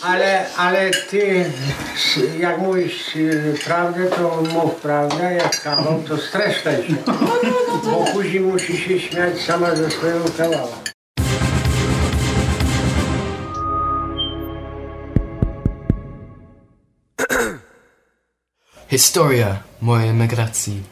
Ale, ale ty, jak mówisz y, prawdę, to mów prawdę, jak kawał, to streszczaj się. Bo później musisz się śmiać sama ze swojego kawała. Historia mojej emigracji.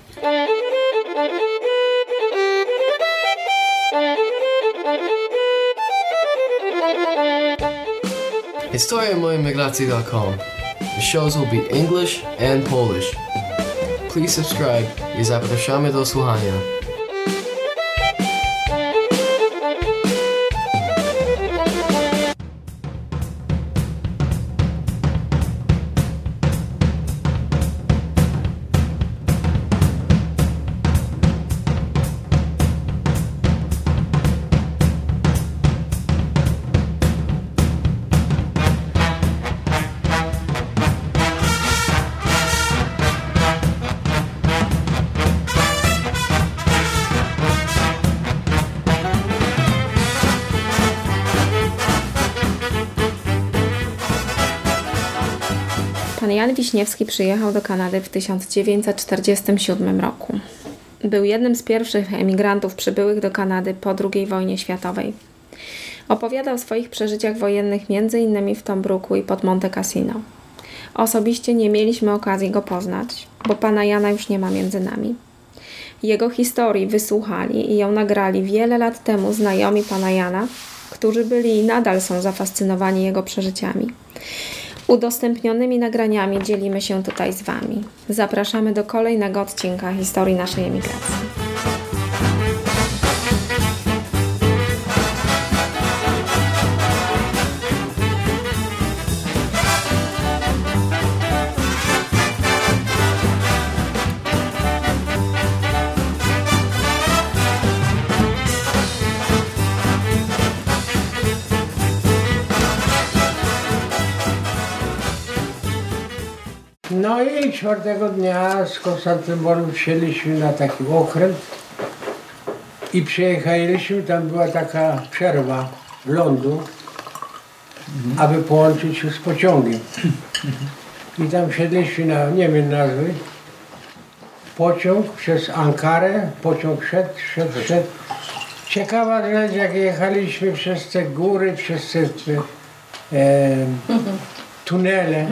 HistoriaMojemigracji.com. The shows will be English and Polish. Please subscribe i zapraszamy do słuchania. Wiśniewski przyjechał do Kanady w 1947 roku. Był jednym z pierwszych emigrantów przybyłych do Kanady po II wojnie światowej. Opowiadał o swoich przeżyciach wojennych m.in. w Tombruku i pod Monte Cassino. Osobiście nie mieliśmy okazji go poznać, bo pana Jana już nie ma między nami. Jego historii wysłuchali i ją nagrali wiele lat temu znajomi pana Jana, którzy byli i nadal są zafascynowani jego przeżyciami. Udostępnionymi nagraniami dzielimy się tutaj z Wami. Zapraszamy do kolejnego odcinka historii naszej emigracji. No i czwartego dnia z Konstantynopolu wsiedliśmy na taki okręt i przyjechaliśmy, tam była taka przerwa lądu, aby połączyć się z pociągiem. I tam wsiedliśmy na, nie wiem nazwy, pociąg przez Ankarę, pociąg szedł, szedł, szedł. Ciekawa rzecz, jak jechaliśmy przez te góry, przez te e, tunele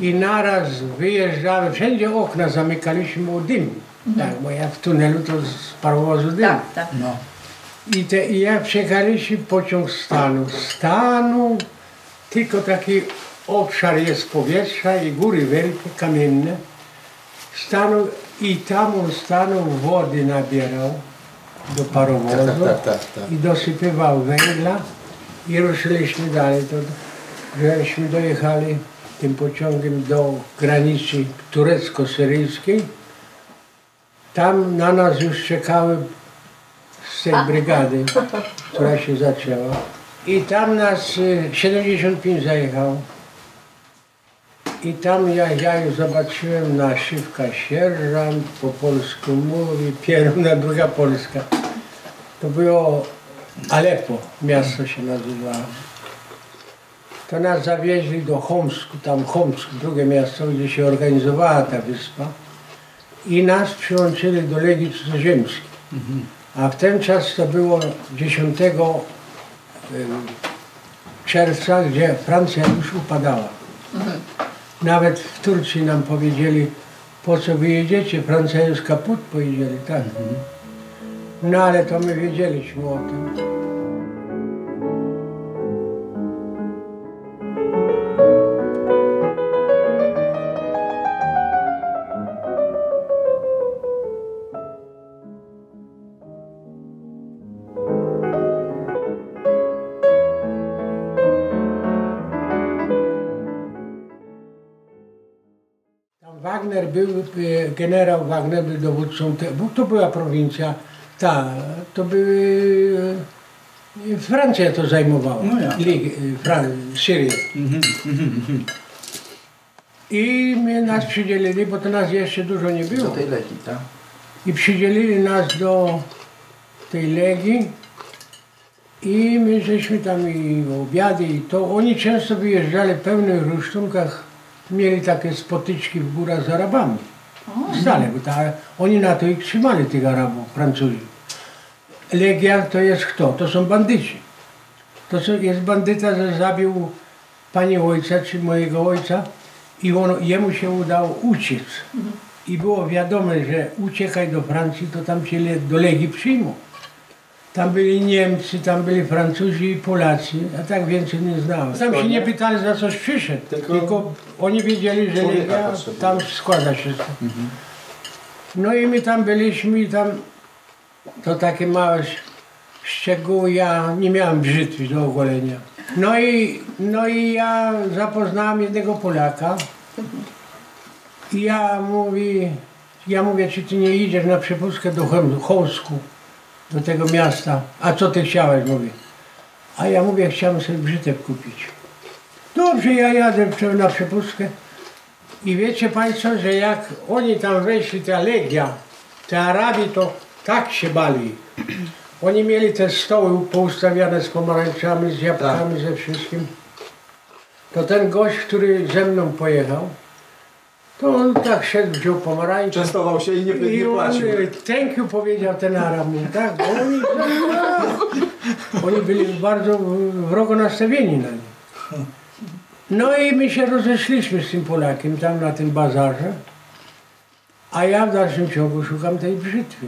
i naraz wyjeżdżamy, wszędzie okna zamykaliśmy o dym. Tak, bo jak w tunelu to z parowozu dym. Tak, tak. No. I, te, I jak przyjechaliśmy pociąg stanu, stanu, tylko taki obszar jest powietrza i góry wielkie, kamienne. Stanął i tam on stanął, wody nabierał do parowozu Tak, tak, tak, i dosypywał węgla i ruszyliśmy dalej. To, żeśmy dojechali tym pociągiem do granicy turecko-syryjskiej. Tam na nas już czekały z tej brygady, która się zaczęła. I tam nas y, 75 zajechał. I tam ja, ja już zobaczyłem naszywka sierżant, po polsku mówi, pierwsza, druga Polska. To było Alepo, miasto się nazywało. To nas zawieźli do Chomsku, tam Chomsk, drugie miasto, gdzie się organizowała ta wyspa. I nas przyłączyli do Legii Cudzoziemskiej. A w ten czas to było 10 em, czerwca, gdzie Francja już upadała. Nawet w Turcji nam powiedzieli, po co wy jedziecie, Francja jest kaput, powiedzieli, tak. No ale to my wiedzieliśmy o tym. Wagner był, e, generał Wagner był dowódcą, to była prowincja, ta, to były, e, Francja to zajmowała, No ja. Lig, e, Fran, Syrię. I mnie nas przydzielili, bo to nas jeszcze dużo nie Do było. tej leki, tak? I przydzielili nas do tej Legii I my żeśmy tam i obiady i to. Oni często wyjeżdżali w pełnych rusztunkach. Mieli takie spotyczki w górach z Arabami. Stale, bo ta, oni na to ich trzymali, tych Arabów, Francuzi. Legia to jest kto? To są bandyci. To są, jest bandyta, że zabił pani ojca, czy mojego ojca i on, jemu się udało uciec. I było wiadome, że uciekaj do Francji, to tam cię le- do Legii przyjmą. Tam byli Niemcy, tam byli Francuzi i Polacy, a tak więcej nie znałem. Tam się nie pytali za coś przyszedł, Tylko- tylko, oni wiedzieli, że potrzebuje. tam składa się. No i my tam byliśmy i tam to takie małe szczegóły, ja nie miałem brzytwy do ogolenia. No i, no i ja zapoznałem jednego Polaka i ja mówi, ja mówię, czy ty nie idziesz na przepustkę do Chełm- Chołsku, do tego miasta, a co ty chciałeś, mówię. A ja mówię, chciałem sobie brzytę kupić. Dobrze, ja jadę na przepustkę. I wiecie Państwo, że jak oni tam weszli, ta Legia, te Arabi, to tak się bali. Oni mieli te stoły poustawiane z pomarańczami, z jabłkami, ze wszystkim. To ten gość, który ze mną pojechał, to on tak szedł, wziął pomarańcze. Częstował się i nie, I nie płacił. e, thank you powiedział ten Arab, tak, bo oni, oni byli bardzo wrogo nastawieni na nich. No i my się rozeszliśmy z tym Polakiem tam na tym bazarze, a ja w dalszym ciągu szukam tej brzytwy.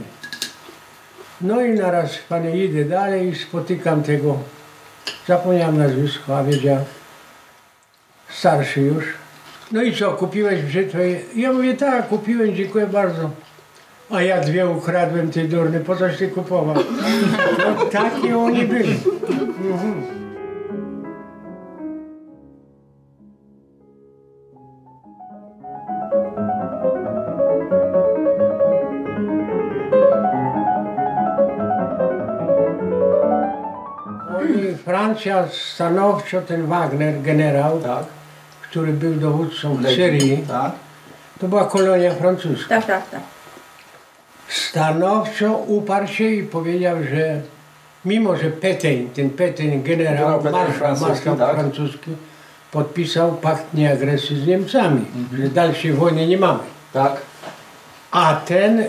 No i naraz, panie, idę dalej i spotykam tego, zapomniałem nazwisko, a wiedział, starszy już. No i co, kupiłeś brzytwę? Ja mówię, tak, kupiłem, dziękuję bardzo. A ja dwie ukradłem, ty durny, po coś ty kupował? No takie oni byli. Mhm. Francja stanowczo, ten Wagner, generał, Tak. Który był dowódcą w Legii. Syrii, Tak. to była kolonia francuska. Tak, tak, tak. stanowczo uparł się i powiedział, że mimo, że Petain, ten Petain generał, Generał Petain marszał, francuski, marszał tak. francuski, podpisał pakt nieagresji z Niemcami, że dalszej wojny nie mamy. Tak. A ten,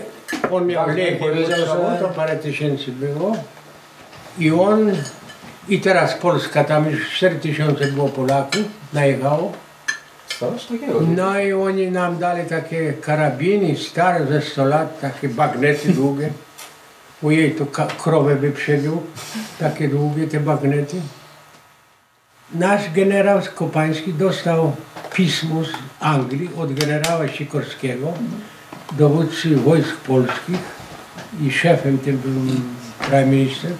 on miał Wagner legię powiedział, wojskową, że- to parę tysięcy było i on, i teraz Polska, tam już 4 tysiące było Polaków, najechało. Coś takiego. No i oni nam dali takie karabiny stare ze 100 lat, takie bagnety długie. Ojej, to krowę by przebił, takie długie te bagnety. Nasz generał Skopański dostał pismo z Anglii od generała Sikorskiego, dowódcy wojsk polskich i szefem tym był prime minister,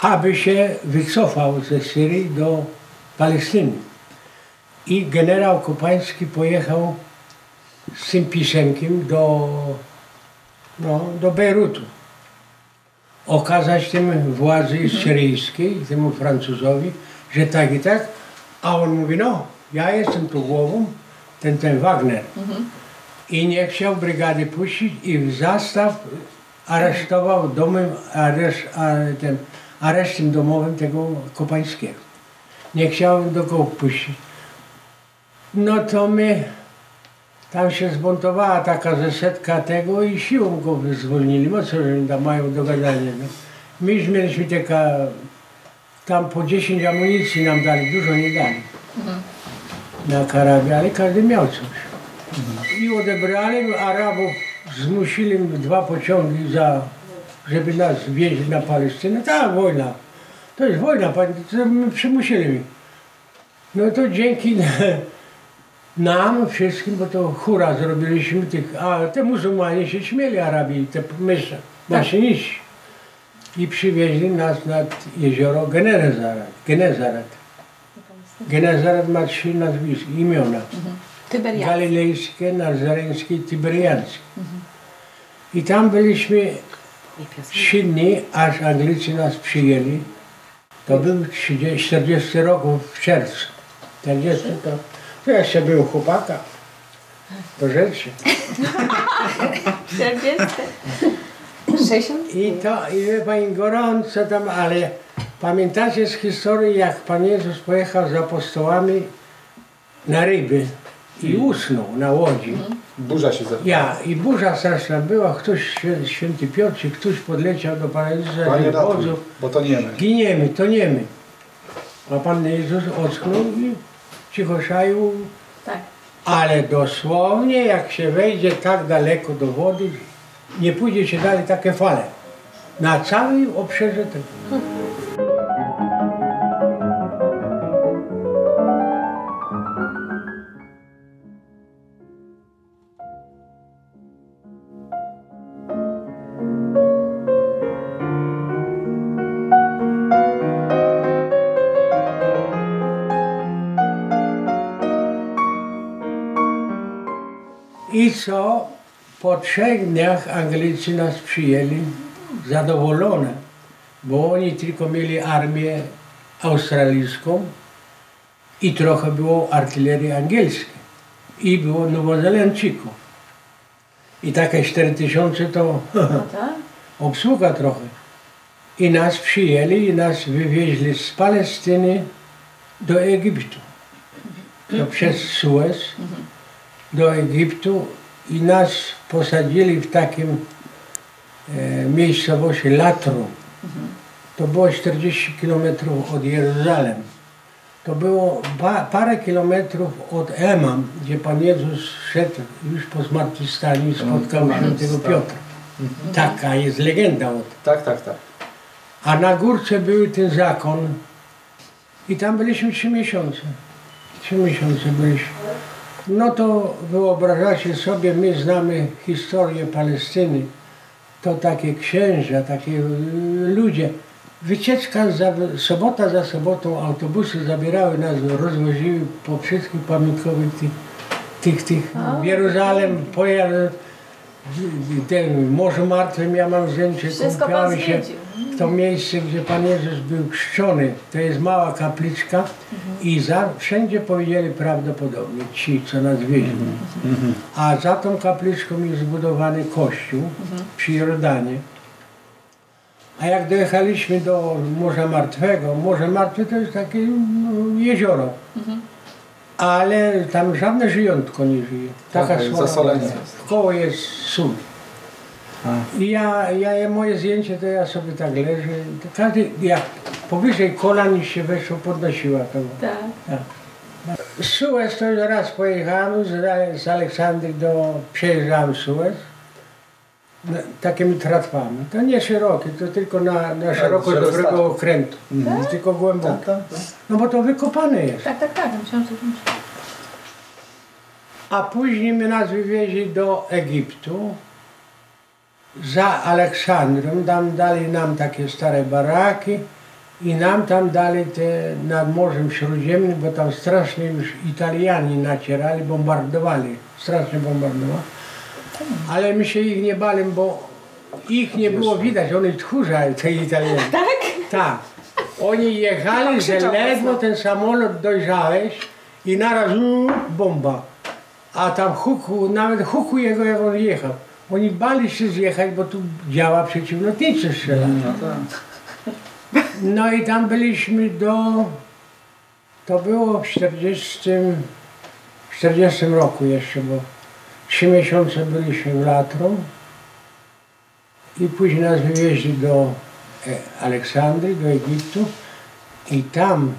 aby się wycofał ze Syrii do Palestyny. I generał Kopański pojechał z tym pisemkiem do, no, do Bejrutu. Okazać tym władzy syryjskiej, temu Francuzowi, że tak i tak. A on mówi, no, ja jestem tu głową, ten, ten Wagner. I nie chciał brygady puścić i w zastaw aresztował domem, areszt, aresztem domowym tego Kopańskiego. Nie chciał do go puścić. No to my, tam się zbuntowała taka zesetka tego i siłą go zwolnili. No co, że mają do gadania. No. My już mieliśmy taka, tam po 10 amunicji nam dali, dużo nie dali. Na karabie, ale każdy miał coś. I odebrali Arabów, zmusili dwa pociągi za, żeby nas wieźć na Palestynę. Ta wojna, to jest wojna, pani, to my przymusili. No to dzięki nam wszystkim, bo to hura zrobiliśmy tych, a te muzułmanie się śmieli Arabii, te myśl, maszyniści. I przywieźli nas nad jezioro Genezaret. Genezaret. Genezaret ma trzy nazwiska, imiona. Tyberiacy. Galilejskie, nazareńskie tyberiańskie. I tam byliśmy trzy dni, aż Anglicy nas przyjęli. To był 30, 40 rok w czerwcu. 40 to, to jeszcze był chłopaka. Do rzeczy. 40. 60. I to, i wie pani, gorąco tam, ale Pamiętacie z historii, jak Pan Jezus pojechał z apostołami na ryby i usnął na łodzi. Burza się zepnęła. Ja, i burza straszna była, ktoś, świę- święty Piotr, czy ktoś podleciał do Pana Jezusa Panie ratuj, wozu. bo to nie my. Giniemy, toniemy. A Pan Jezus ocknął i cicho szaił. Tak. Ale dosłownie, jak się wejdzie tak daleko do wody, nie pójdzie się dalej takie fale. Na całym obszarze tego. I co? Po trzech dniach Anglicy nas przyjęli zadowolone, bo oni tylko mieli armię australijską i trochę było artylerii angielskiej i było Nowozelandczyków. I takie 4000 to tak? obsługa trochę. I nas przyjęli i nas wywieźli z Palestyny do Egiptu. To przez Suez do Egiptu i nas posadzili w takim e, miejscowości Latru. To było 40 kilometrów od Jeruzalem. To było pa, parę kilometrów od Emam, gdzie Pan Jezus szedł już po zmartwychwstaniu i spotkał świętego Piotra. Taka jest legenda o tym. Tak, tak, tak. A na górce był ten zakon i tam byliśmy trzy miesiące. Trzy miesiące byliśmy. No to wyobrażacie sobie, my znamy historię Palestyny. To takie księża, takie y, ludzie. Wycieczka, za, sobota za sobotą autobusy zabierały nas, rozwoziły po wszystkich pamiątkowych tych, tych, tych w Jeruzalem, pojazd, ten Morze Martwym, ja mam zdjęcie, Wszystko się to miejsce, gdzie Pan Jezus był chrzczony. To jest mała kapliczka i za, wszędzie powiedzieli prawdopodobnie ci, co nas wieźli. A za tą kapliczką jest zbudowany kościół przy Jordanie. A jak dojechaliśmy do Morza Martwego, Morze Martwe to jest takie no, jezioro. Ale tam żadne żyjątko nie żyje. Taka Tak, słaba. Koło jest sól. I ja, ja, moje zdjęcie to ja sobie tak leżę. Każdy, jak powyżej kolan się weszło, podnosiła to. Tak. Tak. Suez to już raz pojechałem z, z Aleksandry do, przejeżdżałem Suez. No, takimi tratwami. To nie szerokie, to tylko na, na szerokość żeby dobrego statku. okrętu. Tylko głęboko. Tak, tak, tak. No bo to wykopane jest. Tak, tak, tak. A później mnie nas wywieźli do Egiptu za Aleksandrem, tam dali nam takie stare baraki i nam tam dali te nad Morzem Śródziemnym, bo tam strasznie już Italiani nacierali, bombardowali, strasznie bombardowali. Ale my się ich nie bali, bo ich nie było widać, oni tchórzają, te Italianie. Tak? Tak. Oni jechali, że ledwo ten samolot dojrzałeś i naraz bomba. A tam huku, nawet huku jego jak on jechał. Oni bali się zjechać, bo tu działa przeciwlotnicze strzela. No tak. No i tam byliśmy do... To było w 40, w 40 roku jeszcze, bo trzy miesiące byliśmy w Latrum i później nas wywieźli do e, Aleksandrii, do Egiptu i tam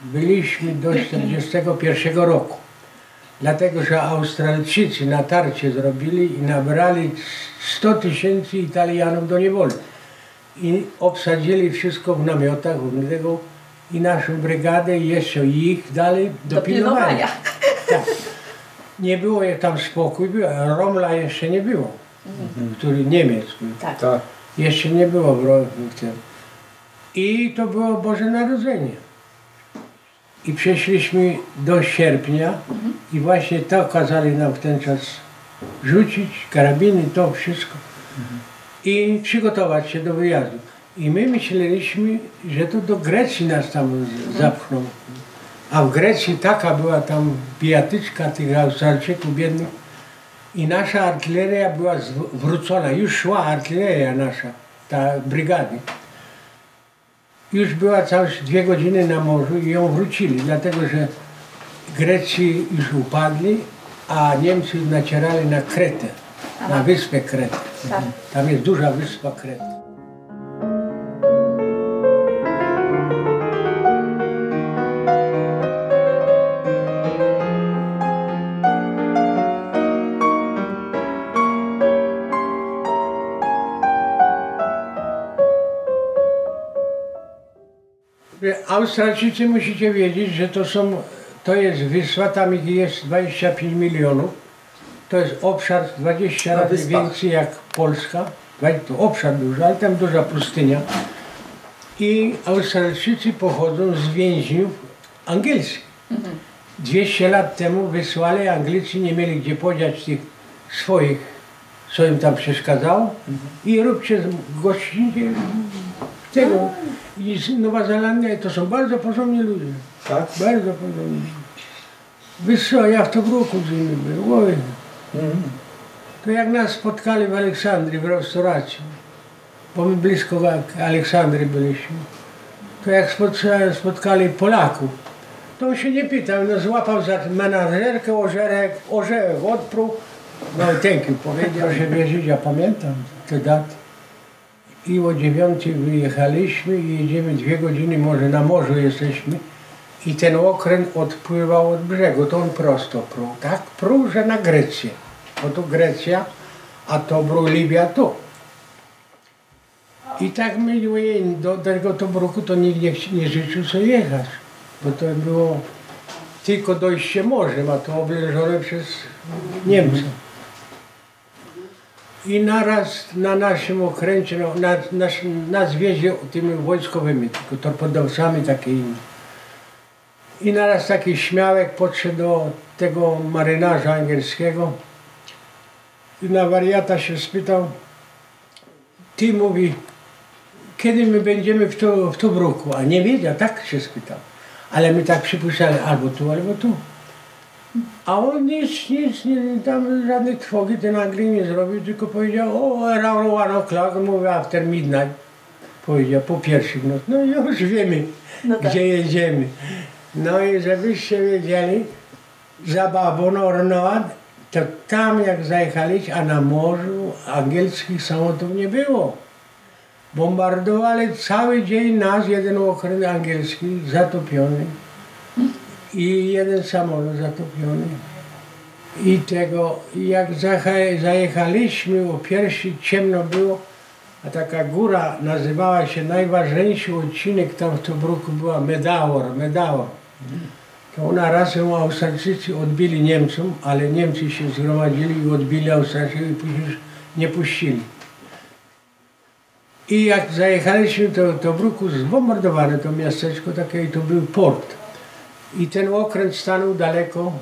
byliśmy do 41 roku. Dlatego, że Australijczycy natarcie zrobili i nabrali 100 tysięcy Italianów do niewoli. I obsadzili wszystko w namiotach w tego i naszą brygadę i jeszcze ich dali do, pilnowania. Tak. Nie było jak tam spokój, był, Romla jeszcze nie było, który Niemiec był. Tak. tak. Jeszcze nie było w tym. I to było Boże Narodzenie. I przeszliśmy do sierpnia i właśnie to kazali nam w ten czas rzucić, karabiny, to wszystko. I przygotować się do wyjazdu. I my myśleliśmy, że to do Grecji nas tam zapchną. A w Grecji taka była tam bijatyczka tych Australijczyków biednych. I nasza artyleria była zwrócona, już szła artyleria nasza, ta brygady. Już była całe dwie godziny na morzu i ją wrócili, dlatego że Grecy już upadli, a Niemcy nacierali na Kretę, na wyspę Kretę. Tam jest duża wyspa Kreta. Australijczycy musicie wiedzieć, że to są, to jest wyspa, tam jest 25 milionów. To jest obszar 20 Na razy większy jak Polska. To obszar duży, ale tam duża pustynia. I Australijczycy pochodzą z więźniów angielskich. 200 lat temu wysłali, Anglicy nie mieli gdzie podziać tych swoich, co im tam przeszkadzało. I róbcie gościnnie tego. I z Nowa Zelandia to są bardzo porządni ludzie. Tak? Bardzo porządni. Wysoko, ja w Tobruku z nimi był. Oj. Mhm. To jak nas spotkali w Aleksandrii w restauracji, bo my blisko w Aleksandrii byliśmy, to jak spotka- spotkali Polaków, to on się nie pytał, no złapał za menażerkę, ożerek, orzełek odpruł, no thank you powiedział, że wierzyć, ja pamiętam te daty. I o dziewiątej wyjechaliśmy i jedziemy dwie godziny, może na morzu jesteśmy. I ten okręt odpływał od brzegu, to on prosto pruł. Tak pruł, że na Grecję. Bo tu Grecja, a to był Libia tu. I tak my ojej, do tego Tobruku to nikt nie, nie życzył sobie jechać. Bo to było tylko dojście morzem, a to oblężone przez Niemców. I naraz na naszym okręcie, no, na, nas, nas wiezie tymi wojskowymi, tylko torpedowcami takimi. I naraz taki śmiałek podszedł do tego marynarza angielskiego i na wariata się spytał, ty mówi, kiedy my będziemy w, to, w Tobruku? A nie wiedział, tak się spytał. Ale my tak przypuszczali, albo tu, albo tu. A on nic, nic, nie, tam żadnej trwogi ten Anglik nie zrobił, tylko powiedział, o, around one o'clock, mówi after midnight. Powiedział, po pierwszych noc. No już wiemy, gdzie jedziemy. No i żebyście wiedzieli, za Babon Ornoad, to tam jak zajechaliście, a na morzu angielskich samolotów nie było. Bombardowali cały dzień nas, jeden okręt angielski zatopiony i jeden samolot zatopiony. I tego, jak zaje- zajechaliśmy, o pierwszy ciemno było, a taka góra nazywała się, najważniejszy odcinek tam w Tobruku była Medawar, Medawar. To ona razem Australijczycy odbili Niemcom, ale Niemcy się zgromadzili i odbili Australijczyków i później nie puścili. I jak zajechaliśmy do Tobruku, zbombardowane to miasteczko takie i to był port. I ten okręt stanął daleko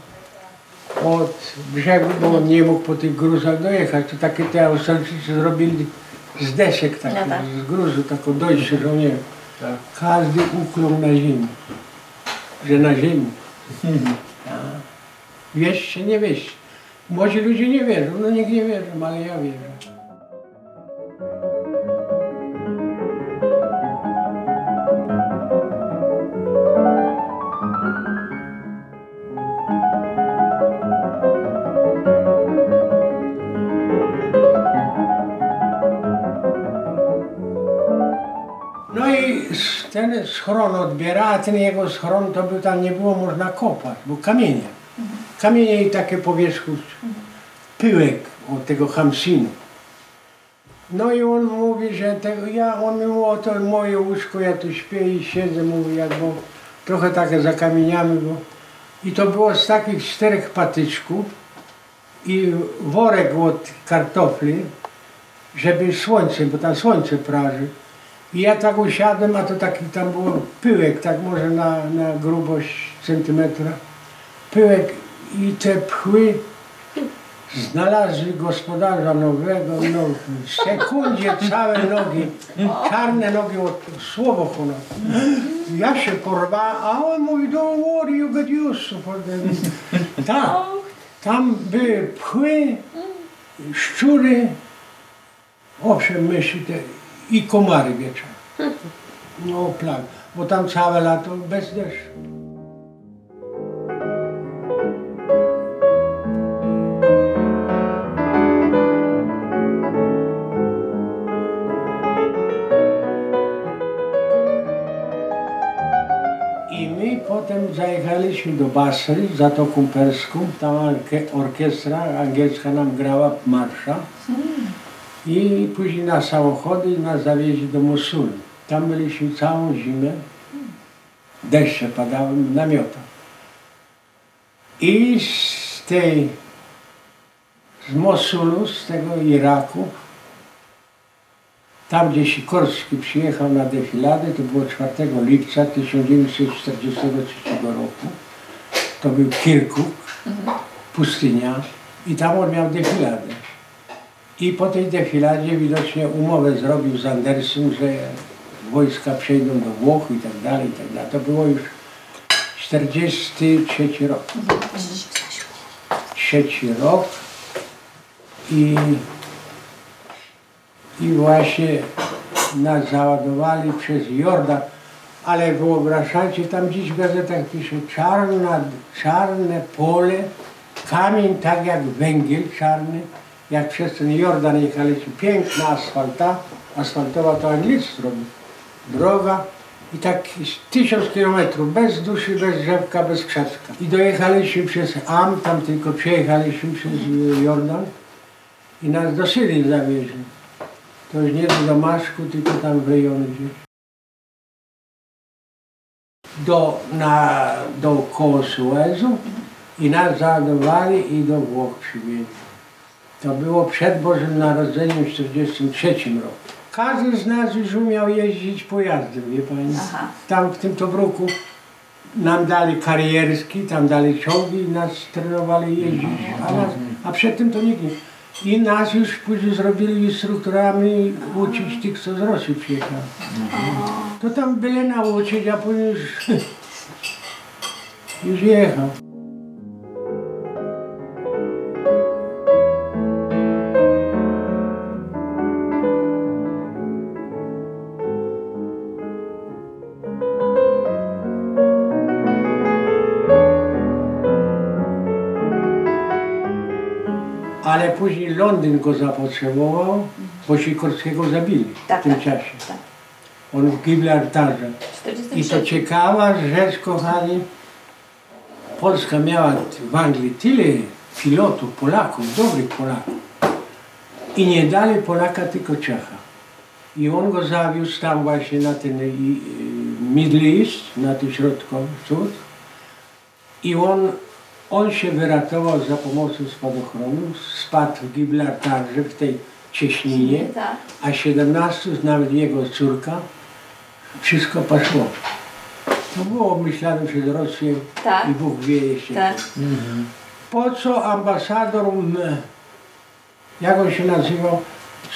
od brzegu, bo on nie mógł po tych gruzach dojechać. To takie te Australijczycy zrobili z desek takich, No tak. z gruzu, taką dojście żołnierzy. Tak. Każdy ukląkł na ziemi. Że na ziemi. A. Wierzcie, nie wierzcie. Młodzi ludzie nie wierzą, no nikt nie wierzy, ale ja wierzę. Schron odbiera, a ten jego schron to by tam nie było można kopać, bo kamienie. Kamienie i takie powierzchu, pyłek od tego hamsinu. No i on mówi, że tego, ja, on mi mówi, to moje łóżko, ja tu śpię i siedzę, mówi, jak bo trochę takie za kamieniami było. I to było z takich czterech patyczków i worek od kartofli, żeby słońce, bo tam słońce praży. I ja tak usiadłem, a to taki tam było pyłek, tak może na, na grubość centymetra. Pyłek i te pchły znalazły gospodarza nowego, no w sekundzie całe nogi, czarne nogi od słowo honor. Ja się porwałem, a on mówi, don't worry, you get used to. Tak, tam były pchły, szczury, owszem myszy te, i komary wieczorem. No plag, bo tam całe lato bez deszczu. Potem zajechaliśmy do Basry, Zatoką Perską. Tam orkiestra angielska nam grała marsza. I później na samochody nas zawieźli do Mosulu. Tam byliśmy całą zimę. Deszcze padały w namiotach. I z tej, z Mosulu, z tego Iraku, tam gdzie Sikorski przyjechał na defiladę, to było 4 lipca 1943 roku. To był Kirkuk, pustynia i tam on miał defiladę. I po tej defiladzie widocznie umowę zrobił z Andersem, że wojska przejdą do Włoch i tak dalej, i tak dalej. To było już 43 rok. Trzeci rok i, i właśnie nas załadowali przez Jordan, ale wyobrażajcie, tam dziś w gazetach pisze czarna, czarne pole, kamień tak jak węgiel czarny, jak przez ten Jordan jechaliśmy, piękna asfalta, asfaltowa to Anglicy robi, droga i tak tysiąc kilometrów, bez duszy, bez drzewka, bez krzaczka. I dojechaliśmy przez Am, tam tylko przejechaliśmy przez Jordan i nas do Syrii zawieźli. To już nie do Damaszku, tylko tam w rejony gdzieś. Do, na, dookoła Suezu i nas załadowali i do Włoch przywieźli. To było przed Bożym Narodzeniem w 1943 roku. Każdy z nas już umiał jeździć pojazdem, wie pani. Aha. Tam w tym Tobruku nam dali karierski, tam dali czołgi i nas trenowali jeździć, a, nas, a przed tym to nikt nie. I nas już później zrobili instruktorami uczyć tych, co z Rosji przyjechali. To tam byle nauczyć, a później już, już jechał. Londyn go zapotrzebował, bo Sikorskiego zabili Tak, w tym tak, czasie. tak. On w Gibraltarze. I to 43. ciekawa rzecz, kochani. Polska miała w Anglii tyle pilotów, Polaków, dobrych Polaków. I nie dali Polaka, tylko Czecha. I on go zawiózł tam właśnie na ten Middle East, na ten środkowy wschód. I on, on się wyratował za pomocą spadochronu, spadł w Gibraltarze, w tej cieśninie, Tak. a 17, nawet jego córka, wszystko poszło. To było obmyślane przez Rosję Tak. i Bóg wie jeszcze. Tak. Po co ambasador, jak on się nazywał,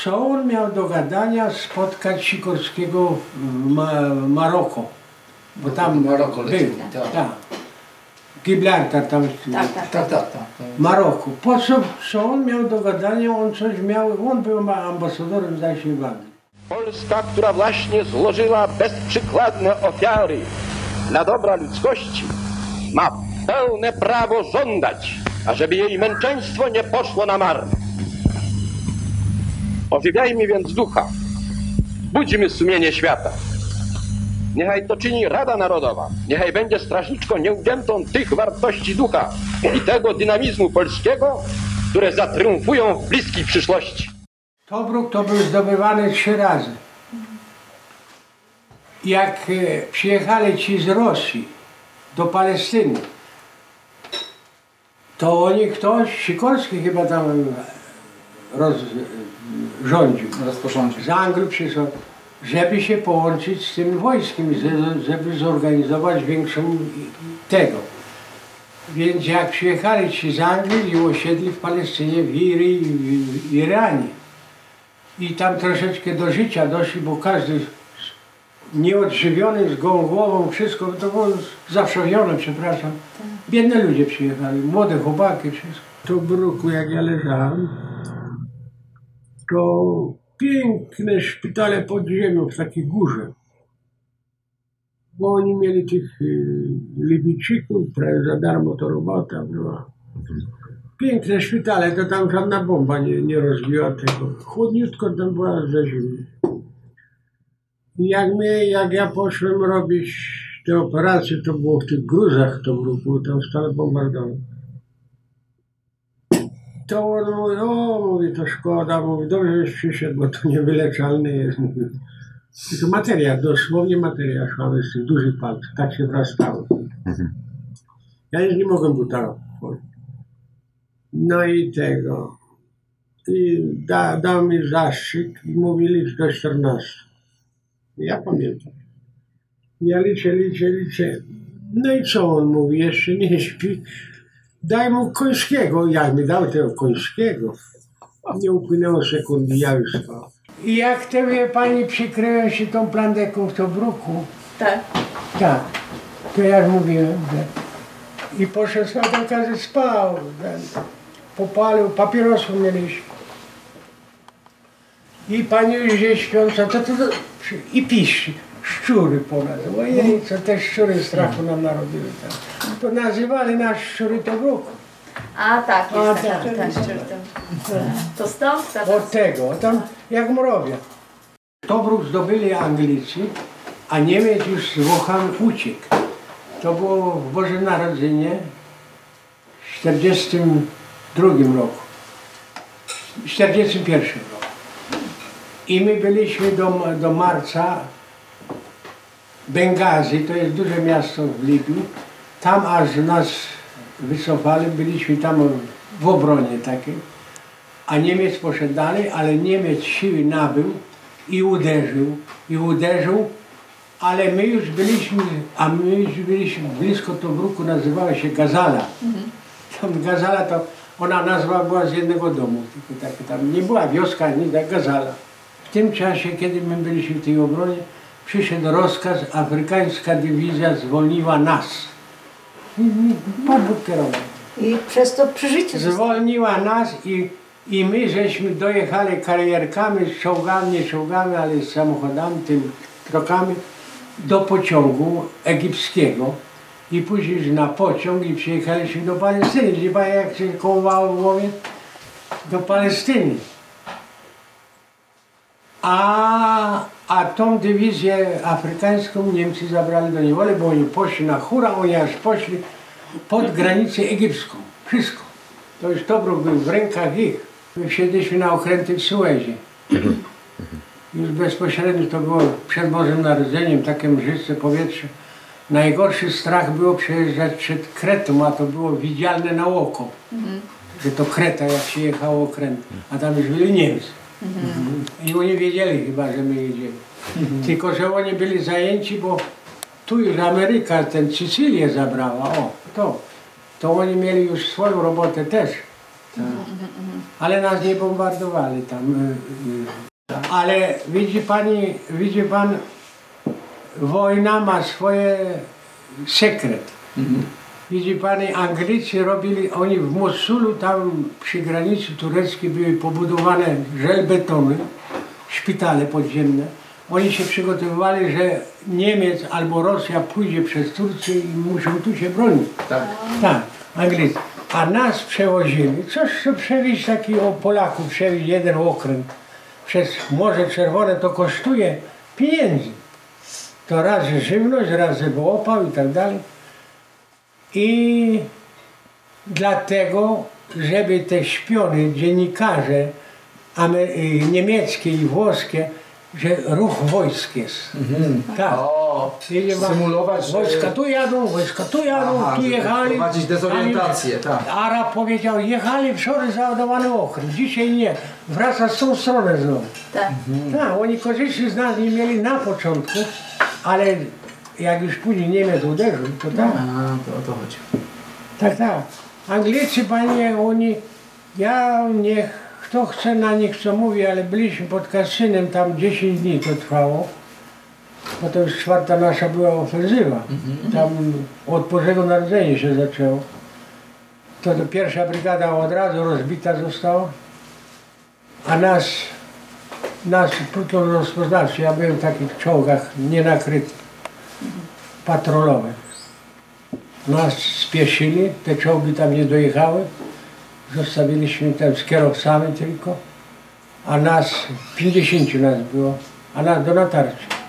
co on miał do gadania spotkać Sikorskiego w Ma Maroko? Bo tam Maroko był. lecieli, tak. Tak. Gibraltar tam. Tak, tak. Tak, tak, tak. Maroku. Po co, co on miał do gadania? On coś miał, on był ambasadorem, zdaje się, w Anglii. Polska, która właśnie złożyła bezprzykładne ofiary dla dobra ludzkości, ma pełne prawo żądać, ażeby jej męczeństwo nie poszło na marne. Ożywiajmy więc ducha, budzimy sumienie świata. Niechaj to czyni Rada Narodowa, niechaj będzie strażniczką nieugiętą tych wartości ducha i tego dynamizmu polskiego, które zatriumfują w bliskiej przyszłości. Tobruk to był zdobywany trzy razy. Jak e, przyjechali ci z Rosji do Palestyny, to oni ktoś, Sikorski chyba tam e, roz, e, rządził. Rozporządził. z Anglii przysłał, żeby się połączyć z tym wojskiem, żeby zorganizować większą tego. Więc jak przyjechali ci z Anglii i osiedli w Palestynie, w Irii, w w Iranie i tam troszeczkę do życia doszli, bo każdy nieodżywiony, z gołą głową, wszystko, to było zaszowione, przepraszam. Biedne ludzie przyjechali, młode chłopaki, wszystko. To w bruku, jak ja leżałem, to piękne szpitale pod ziemią w takiej górze. bo oni mieli tych y, Libijczyków, prawie za darmo to robota była. Piękne szpitale, to tam żadna bomba nie, nie rozbiła tego. Chłodniutko tam była za zimno. I Jak, mnie, jak ja poszłem robić te operacje, to było w tych gruzach to było, tam stale bombardował. To on mówi, o, mówi, to szkoda, mówi, dobrze, żeś przyszedł, bo to niewyleczalne jest, mówi. I to materia, dosłownie materia szła z tych dużych palców, tak się wrastało. Ja już nie mogłem buta. No i tego. I da, dał mi zastrzyk i mówi licz do 14. Ja pamiętam. Ja liczę, liczę, liczę. No i co on mówi? Jeszcze nie śpi. Daj mu końskiego. Jak mi dał tego końskiego? Nie upłynęło sekundy, ja już spał. I jak te wie pani przykryłem się tą plandeką w to bruku, Tak. tak, to jak mówiłem, że i poszedł spać, każdy spał, popalił, papierosów mieliśmy. I pani już gdzieś śpiąca, to, to, to i pisz, szczury ponad. Ojej, co te szczury strachu nam narobiły tam. To nazywali nas szczury to bruk. A tak, A, jest tak. tak, tak, tak, tak. To stąd? Tak. Od tego, tam jak mrowia. Tobruk zdobyli Anglicy, a Niemiec już z Włochami uciekł. To było w Boże Narodzenie w 42 roku. W 41 roku. I my byliśmy do, do marca Bengazi, to jest duże miasto w Libii. Tam aż nas wycofali, byliśmy tam w obronie takiej. A Niemiec poszedł dalej, ale Niemiec siły nabył i uderzył, i uderzył, ale my już byliśmy, a my już byliśmy blisko Tobruku, nazywała się Gazala. Tam Gazala to, ona nazwa była z jednego domu, tylko takie tam, nie była wioska, ani tak Gazala. W tym czasie, kiedy my byliśmy w tej obronie, przyszedł rozkaz, afrykańska dywizja zwolniła nas. Pan Bóg kierował. I przez to przeżycie Zwolniła nas i, i my żeśmy dojechali karierkami, z czołgami, nie czołgami, ale z samochodami, tym trokami do pociągu egipskiego i później już na pociąg i przyjechaliśmy do Palestyny. Gdzie jak się kołowało w głowie? Do Palestyny. A, a tą dywizję afrykańską Niemcy zabrali do niewoli, bo oni poszli na hura, oni aż poszli pod granicę egipską. Wszystko. To już Tobruk był w rękach ich. My wsiedliśmy na okręty w Suezie. Już bezpośrednio to było przed Bożym Narodzeniem, takie mrzyste powietrze. Najgorszy strach było przejeżdżać przed Kretą, a to było widzialne na oko. Że to Kreta, jak się jechało okręt. A tam już byli Niemcy. I oni wiedzieli chyba, że my jedziemy. Tylko, że oni byli zajęci, bo tu już Ameryka, ten Sycylię zabrała, o, to. To oni mieli już swoją robotę też. Ale nas nie bombardowali tam. y, y. Ale widzi pani, widzi pan, wojna ma swoje sekret. Widzi pani, Anglicy robili, oni w Mosulu, tam przy granicy tureckiej były pobudowane żelbetony, szpitale podziemne. Oni się przygotowywali, że Niemiec albo Rosja pójdzie przez Turcję i muszą tu się bronić. Tak. Tak, Anglicy. A nas przewozili. Coś co przewieźć taki o Polaków, przewieźć jeden okręt przez Morze Czerwone to kosztuje pieniędzy. To raz żywność, raz opał i tak dalej. I dlatego, żeby te śpiony, dziennikarze y, niemieckie i włoskie, że ruch wojsk jest. Tak. O, symulować, że- Wojska tu jadą, wojska tu jadą, Aha, tu jechali. wprowadzić dezorientację, tak. Arab powiedział, jechali wczoraj załadowany okręt, dzisiaj nie. Wraca z tą stronę znowu. Tak. Tak, oni korzyści z nas nie mieli na początku, ale jak już później Niemiec uderzył, to tak. A, to o to chodzi. Tak, tak. Anglicy, panie, oni, ja nie, kto chce na nich co mówi, ale byliśmy pod Kasynem, tam 10 dni to trwało. Potem już czwarta nasza była ofensywa. Tam od Bożego Narodzenia się zaczęło. To, to pierwsza brygada od razu rozbita została, a nas, nas pluton rozpoznawczy, ja byłem w takich czołgach nienakryty. Patrolowe. Nas spieszyli, te czołgi tam nie dojechały. Zostawiliśmy tam z kierowcami tylko. A nas, 50 nas było, a nas do natarcia.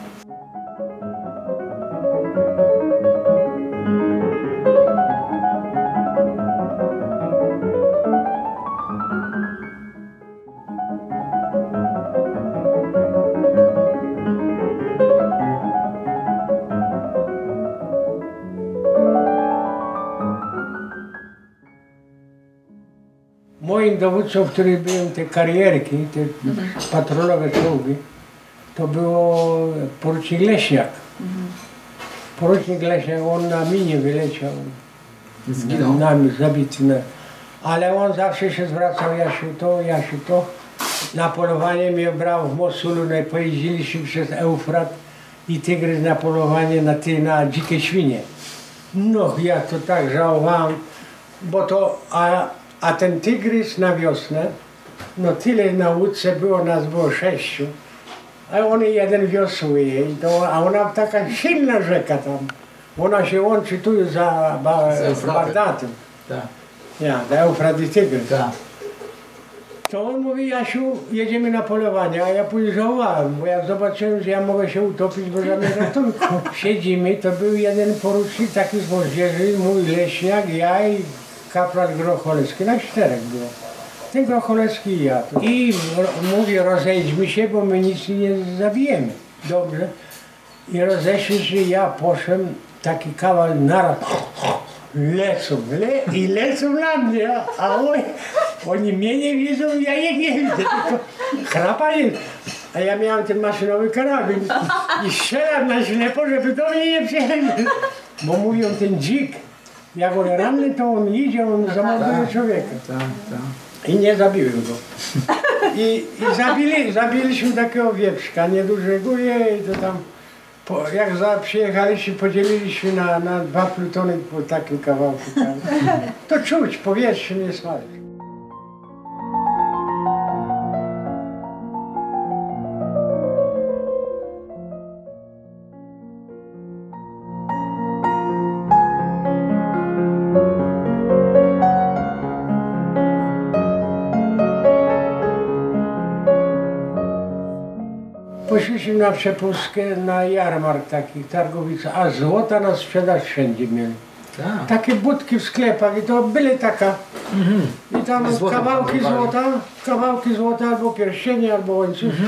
Dowódcą, który byłem te karierki, te patrolowe czołgi, to było porucznik Leśniak. Porucznik Leśniak, on na minie wyleciał. Zginął. Nami zabity. Na, ale on zawsze się zwracał, Jasiu to, Jasiu to. Na polowanie mnie brał w Mosulu, no i pojeździliśmy przez Eufrat i Tygrys na polowanie na, ty, na dzikie świnie. No ja to tak żałowałem, bo to, a, a ten Tygrys na wiosnę, no tyle na łódce było, nas było sześciu, a on jeden wiosłuje, i to, a ona taka silna rzeka tam. Ona się łączy tu za ba. Bagdatem. Tak, Ja, za Eufrat i Tygrys. tak. To on mówi, Jasiu, jedziemy na polowanie, a ja żałowałem, bo ja zobaczyłem, że ja mogę się utopić, bo żadnego ratunku. Siedzimy, to był jeden porucznik taki z moździerzy, mój leśniak, ja i kapral Grocholecki, na czterech było. Ten Grocholecki i ja. I mówię, rozejdźmy się, bo my nic nie zabijemy. Dobrze. I rozeszli się, ja poszłem, taki kawał naraz, lecą, le, i lecą na mnie, a- a oni, mnie nie widzą, ja ich nie widzę, tylko chrapanie. A ja miałem ten maszynowy karabin i strzelam na ślepo, żeby do mnie nie przyjechali. Bo mówią, ten dzik, jak on ranny, to on idzie, on zamorduje człowieka. Tak, tak. I nie zabiłem go. I, i zabili, zabiliśmy takiego wieprzka niedużego i to tam, po, jak za, przyjechaliśmy, podzieliliśmy na, na dwa plutony po takim kawałku. Tam. To czuć, powietrze nie smadzi. Na przepustkę na jarmark taki, targowica, a złota na sprzedaż wszędzie mieli. tak. Takie budki w sklepach i to byle taka. I tam Złoto kawałki złota, kawałki złota albo pierścienie, albo łańcuszki.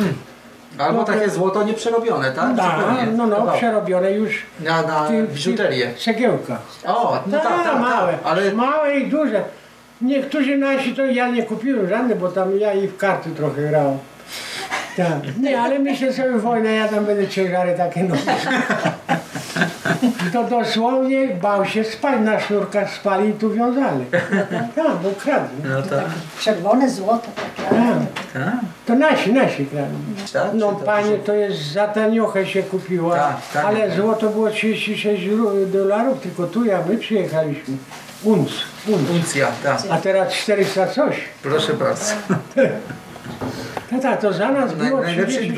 Albo No, takie to- złoto nieprzerobione, tak? Zupełnie. no no, Kawałek. przerobione już. Na, na Ty- biżuterię. ty- Cegiełka. O, no tak, tak, tak. małe, Ale małe i duże. Niektórzy nasi to ja nie kupiłem żadne, bo tam ja i w karty trochę grałem. Tak. Nie, ale myślę sobie wojna, ja tam będę ciężary takie nosił. To dosłownie bał się spać, na sznurkach spali i tu wiązali. Tak, bo kradli. no tak. Czerwone złoto takie. Tak. tak. To nasi, nasi kradli. tak No to- panie, to jest za taniochę się kupiła, Tak, tak. ale złoto było 36 ru- dolarów, tylko tu ja my przyjechaliśmy. Unc, unc. Uncja, tak. A teraz 400 coś. Proszę bardzo. Tata, to za nas było najlepszy 30...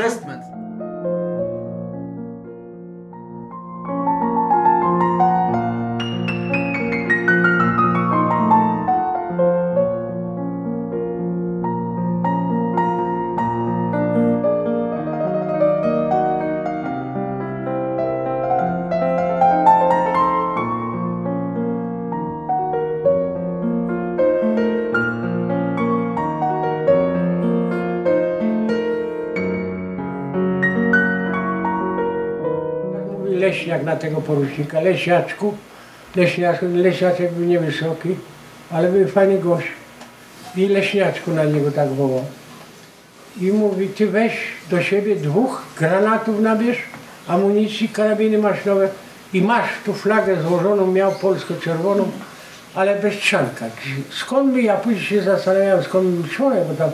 tego porucznika, leśniaczku. Leśniaczku, leśniaczek był niewysoki, ale był fajny gość. I leśniaczku na niego tak wołał. I mówi, ty weź do siebie dwóch granatów nabierz, amunicji, karabiny maszynowe i masz tu flagę złożoną, miał polsko-czerwoną, ale bez trzanka. Skąd my, ja później się zastanawiałem, skąd my bo tam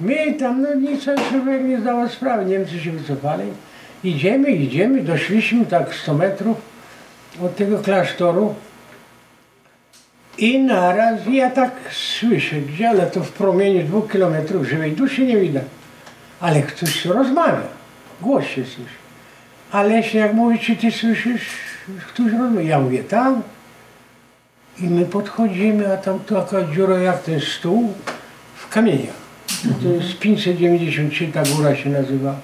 my tam, no nic sobie nie zdawał sprawy, Niemcy się wycofali. Idziemy, idziemy, doszliśmy tak 100 metrów od tego klasztoru i naraz ja tak słyszę, gdzie, ale to w promieniu dwóch kilometrów żywej duszy nie widać. Ale ktoś rozmawia, głos się słyszy. A leśniak mówi, czy ty słyszysz Ktoś robi? Ja mówię, tam. I my podchodzimy, a tam taka dziura jak ten stół w kamieniach. To jest 593, ta góra się nazywa.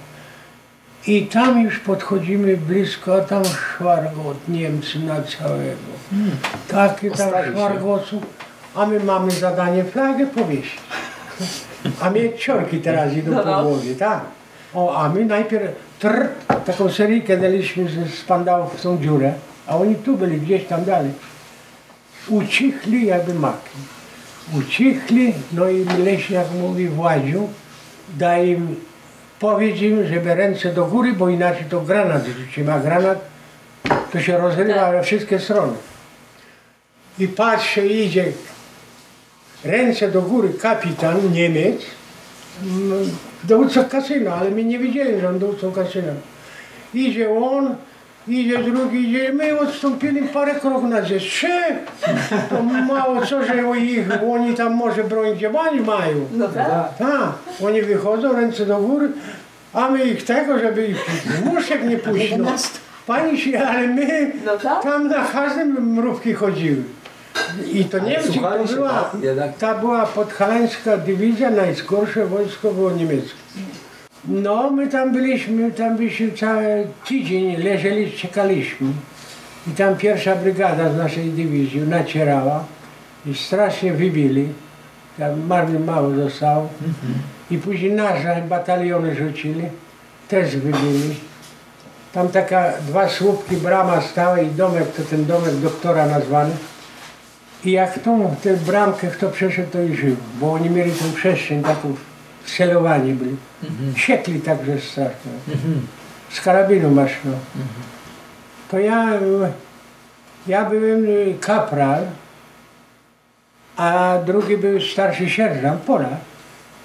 I tam już podchodzimy blisko, a tam szwargot Niemcy na całego. Takie tam szwargoców. A my mamy zadanie flagę powiesić. A mnie ciorki teraz idą po głowie, tak. O, a my najpierw trr, taką seryjkę daliśmy ze spandałów w tą dziurę, a oni tu byli gdzieś tam dalej. Ucichli jakby maki. Ucichli, no i leśniak mówi Władziu, daj im, powiedz im, żeby ręce do góry, bo inaczej to granat rzucimy, a granat to się rozrywa we wszystkie strony. I patrzę, idzie ręce do góry kapitan Niemiec, mm, dowódca kasyna, ale my nie wiedzieli, że on dowódcą kasyna. Idzie on, idzie drugi, idzie, my odstąpili parę kroków na gdzieś, trzy, to mało co, że ich, oni tam może broń działania mają. No tak. Tak, oni wychodzą, ręce do góry, a my ich tego, żeby ich muszek nie puścić. No. Pani się, ale my No tak. tam na każdym mrówki chodziły. I to Niemcy, to słuchali się, była, tak? Ta była podhalańska dywizja, najgorsze wojsko było niemieckie. No, my tam byliśmy, tam byliśmy cały tydzień, leżeli, czekaliśmy. I tam pierwsza brygada z naszej dywizji nacierała i strasznie wybili. Tam marnie mało zostało. I później nasze bataliony rzucili, też wybili. Tam taka dwa słupki, brama stała i domek, to ten domek doktora nazwany. I jak tą tę bramkę kto przeszedł, to i żył, bo oni mieli tą przestrzeń taką, celowani byli. Siekli także strasznie. Z karabinu maszno. To ja, ja byłem e, kapral, a drugi był starszy sierżant, Polak,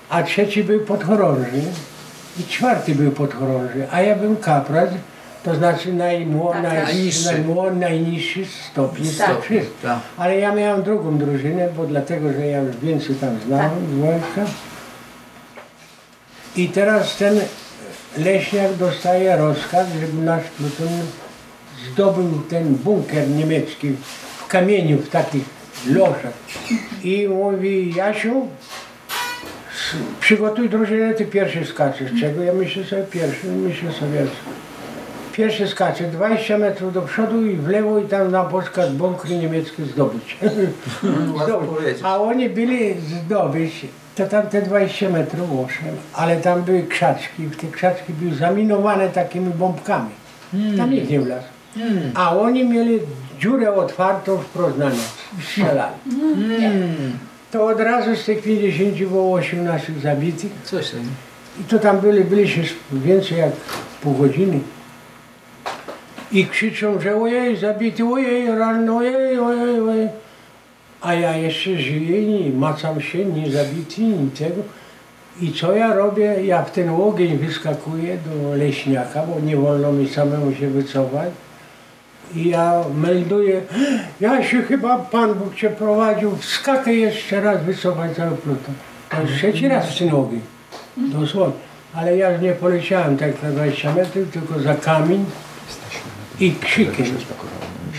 a trzeci był podchorąży i czwarty był podchorąży, a ja byłem kapral, to znaczy najmło, Tak, naj, tak. Najniższy. najmło, najniższy stopień. Tak. Tak. Ale ja miałem drugą drużynę, bo dlatego, że ja już więcej tam znałem z wojska. I teraz ten leśniak dostaje rozkaz, żeby nasz pluton zdobył ten bunkier niemiecki w kamieniu, w takich lożach. I mówi, Jasiu, przygotuj drużynę, ty pierwszy skaczesz. Czego? Ja myślę sobie pierwszy, myślę sobie Pierwszy skacze 20 metrów do przodu i w lewo i tam na boczkach bunkry niemieckie zdobyć. A oni byli zdobyć, to tam te 20 metrów owszem, ale tam były krzaczki, te krzaczki były zaminowane takimi bombkami. Tam nikt nie wlazł. A oni mieli dziurę otwartą w Poznaniu, strzelali. To od razu z tych 50 było 8 naszych zabitych. Coś tam. I to tam byli, byliśmy więcej jak pół godziny. I krzyczą, że ojej, zabity, ojej, ranny, ojej, ojej, ojej. A ja jeszcze żyję, nie macam się, nie zabity, ni tego. I co ja robię? Ja w ten ogień wyskakuję do leśniaka, bo nie wolno mi samemu się wycofać. I ja melduję, ja się chyba Pan Bóg Cię prowadził, wskakę jeszcze raz, wycofać cały pluton. To już trzeci raz w ten ogień. Dosłownie. Ale ja nie poleciałem tak na 20 metrów, tylko za kamień i krzykiem,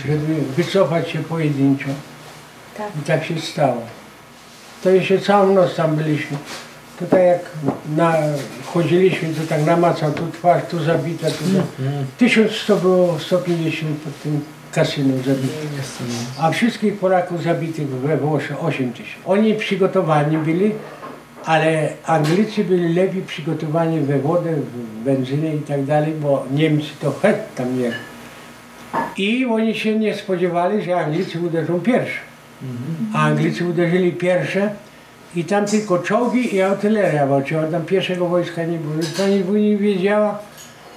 żeby wycofać się pojedynczo. Tak. I tak się stało. To jeszcze całą noc tam byliśmy. Tutaj jak na, chodziliśmy, to tak namacał, tu twarz, tu zabita, tu za... 1100 było, 150 pod tym kasynem zabitych. A wszystkich Polaków zabitych we Włoszech 8 tysięcy. Oni przygotowani byli, ale Anglicy byli lepiej przygotowani we wodę, w benzynę i tak dalej, bo Niemcy to het tam mieli. I oni się nie spodziewali, że Anglicy uderzą pierwsze. Anglicy uderzyli pierwsze i tam tylko czołgi i artyleria walczyła. Tam pierwszego wojska nie było. Pani nie wiedziała,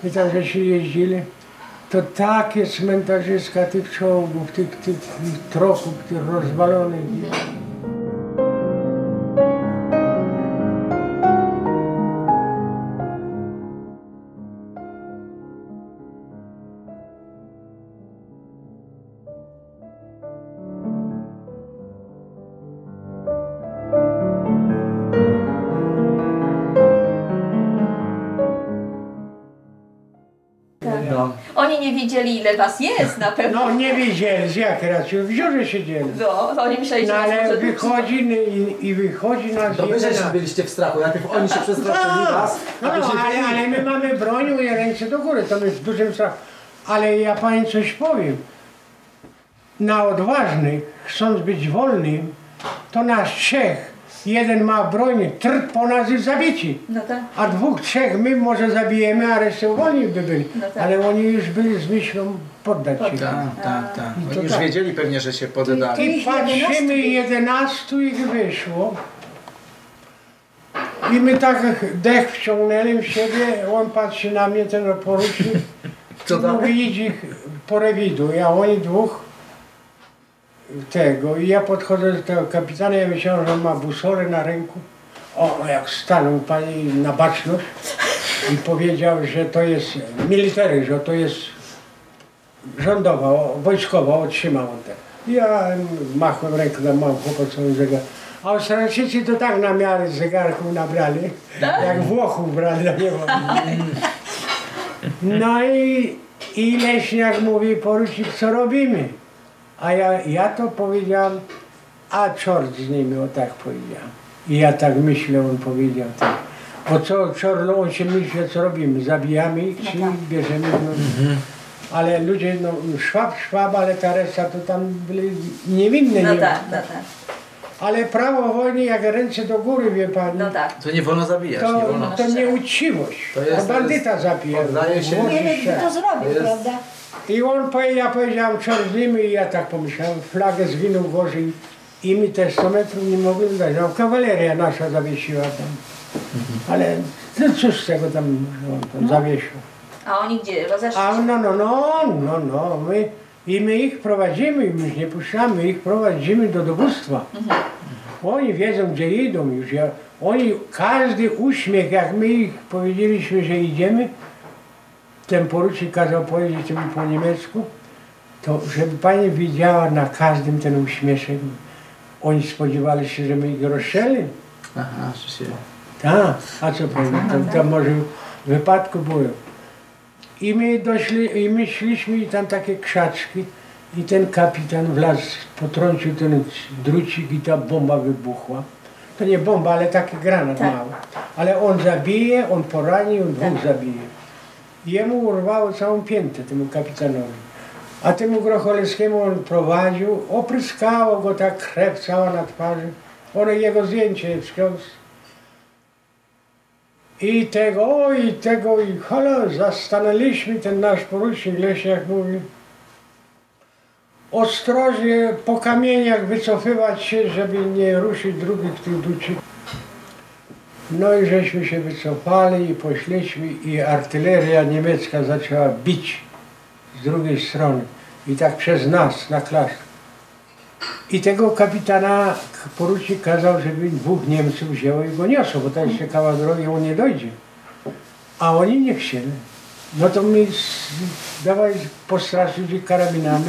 my tam żeśmy jeździli. To takie cmentarzyska tych czołgów, tych, tych, tych trochów, tych rozwalonych. Wiedzieli ile was jest na pewno. No nie wiedzieli, z jak racji, w dziurze siedzieli. No, to oni myśleli, No że was ale wychodzi i, i wychodzi nas To wy żeście 11. byliście w strachu. Najpierw oni się przestraszyli Tak. was, No, no, się ale, ale my mamy broń i ręce do góry, to my w dużym strachu. Ale ja pani coś powiem. Na odważnych, chcąc być wolnym, to nas trzech. Jeden ma broń, trt po nas i zabici. No tak. A dwóch, trzech my może zabijemy, a resztę wolni by byli. No tak. Ale oni już byli z myślą poddać się. Tak, tak, tak. Oni już tak. wiedzieli pewnie, że się poddali. I patrzymy, 11 ich wyszło. I my tak dech wciągnęli w siebie, on patrzy na mnie, ten porucznik. Co tam? Mówi, idź ich porewiduj, a oni dwóch tego. I ja podchodzę do tego kapitana, ja myślałem, że on ma busolę na ręku. O, jak stanął pani na baczność i powiedział, że to jest military, że to jest rządowa, wojskowa, otrzymał on te. Ja machłem ręką na mam chłopacą zegar. A Australijczycy to tak na miarę zegarków nabrali, jak Włochów brali na niebo. No i, i leśniak mówi, porucznik, co robimy? A ja, ja to powiedziałem, a czort z nimi, o tak powiedziałem. I ja tak myślę, on powiedział tak. Bo co, czort, no on się myśli, co robimy, zabijamy ich, czy bierzemy, no, ale ludzie, no szwab, szwab, ale ta reszta to tam byli niewinne, No nie, tak, no tak. ale prawo wojny, jak ręce do góry, wie pani, No tak. To nie wolno zabijać, nie to, wolno. to nieuczciwość, To jest- a bandyta zabija. poddaje się- włoży Nie wiem, kto to zrobił, To prawda? I on powie, ja powiedziałem, nimi i ja tak pomyślałem, flagę zwinął Boży i mi te 100 metrów nie mogłem dać. No, kawaleria nasza zawiesiła tam. Ale no cóż z tego tam, on tam zawiesił. A oni gdzie? Rozeszli A no, no, no, no, no, my, i my ich prowadzimy, my ich nie puszczamy, ich prowadzimy do dowództwa. Oni wiedzą, gdzie idą już. Ja, oni, każdy uśmiech, jak my ich powiedzieliśmy, że idziemy, ten porucznik kazał powiedzieć mi po niemiecku, to żeby pani widziała na każdym ten uśmieszek. Oni spodziewali się, że my ich rozstrzeli. Aha, się... Tak, a co powiem, to, to może w wypadku było. I my doszli, i my szliśmy i tam takie krzaczki i ten kapitan wlazł, potrącił ten drucik i ta bomba wybuchła. To nie bomba, ale taki granat Tak. mały. Ale on zabije, on porani, on dwóch zabije. Jemu urwało całą piętę, temu kapitanowi. A temu Grocholewskiemu on prowadził, opryskało go ta krew cała na twarzy. Ono jego zdjęcie jest. I tego, i tego, i hala, zastanęliśmy, ten nasz porucznik Leśniak mówi, ostrożnie po kamieniach wycofywać się, żeby nie ruszyć drugich tych duczy. No i żeśmy się wycofali i poszliśmy i artyleria niemiecka zaczęła bić z drugiej strony i tak przez nas na klasztor. I tego kapitana porucznik kazał, żeby dwóch Niemców wzięło i go niosło, bo tam jeszcze kawał drogi on nie dojdzie. A oni nie chcieli. No to my s- dawaj postraszyć ich karabinami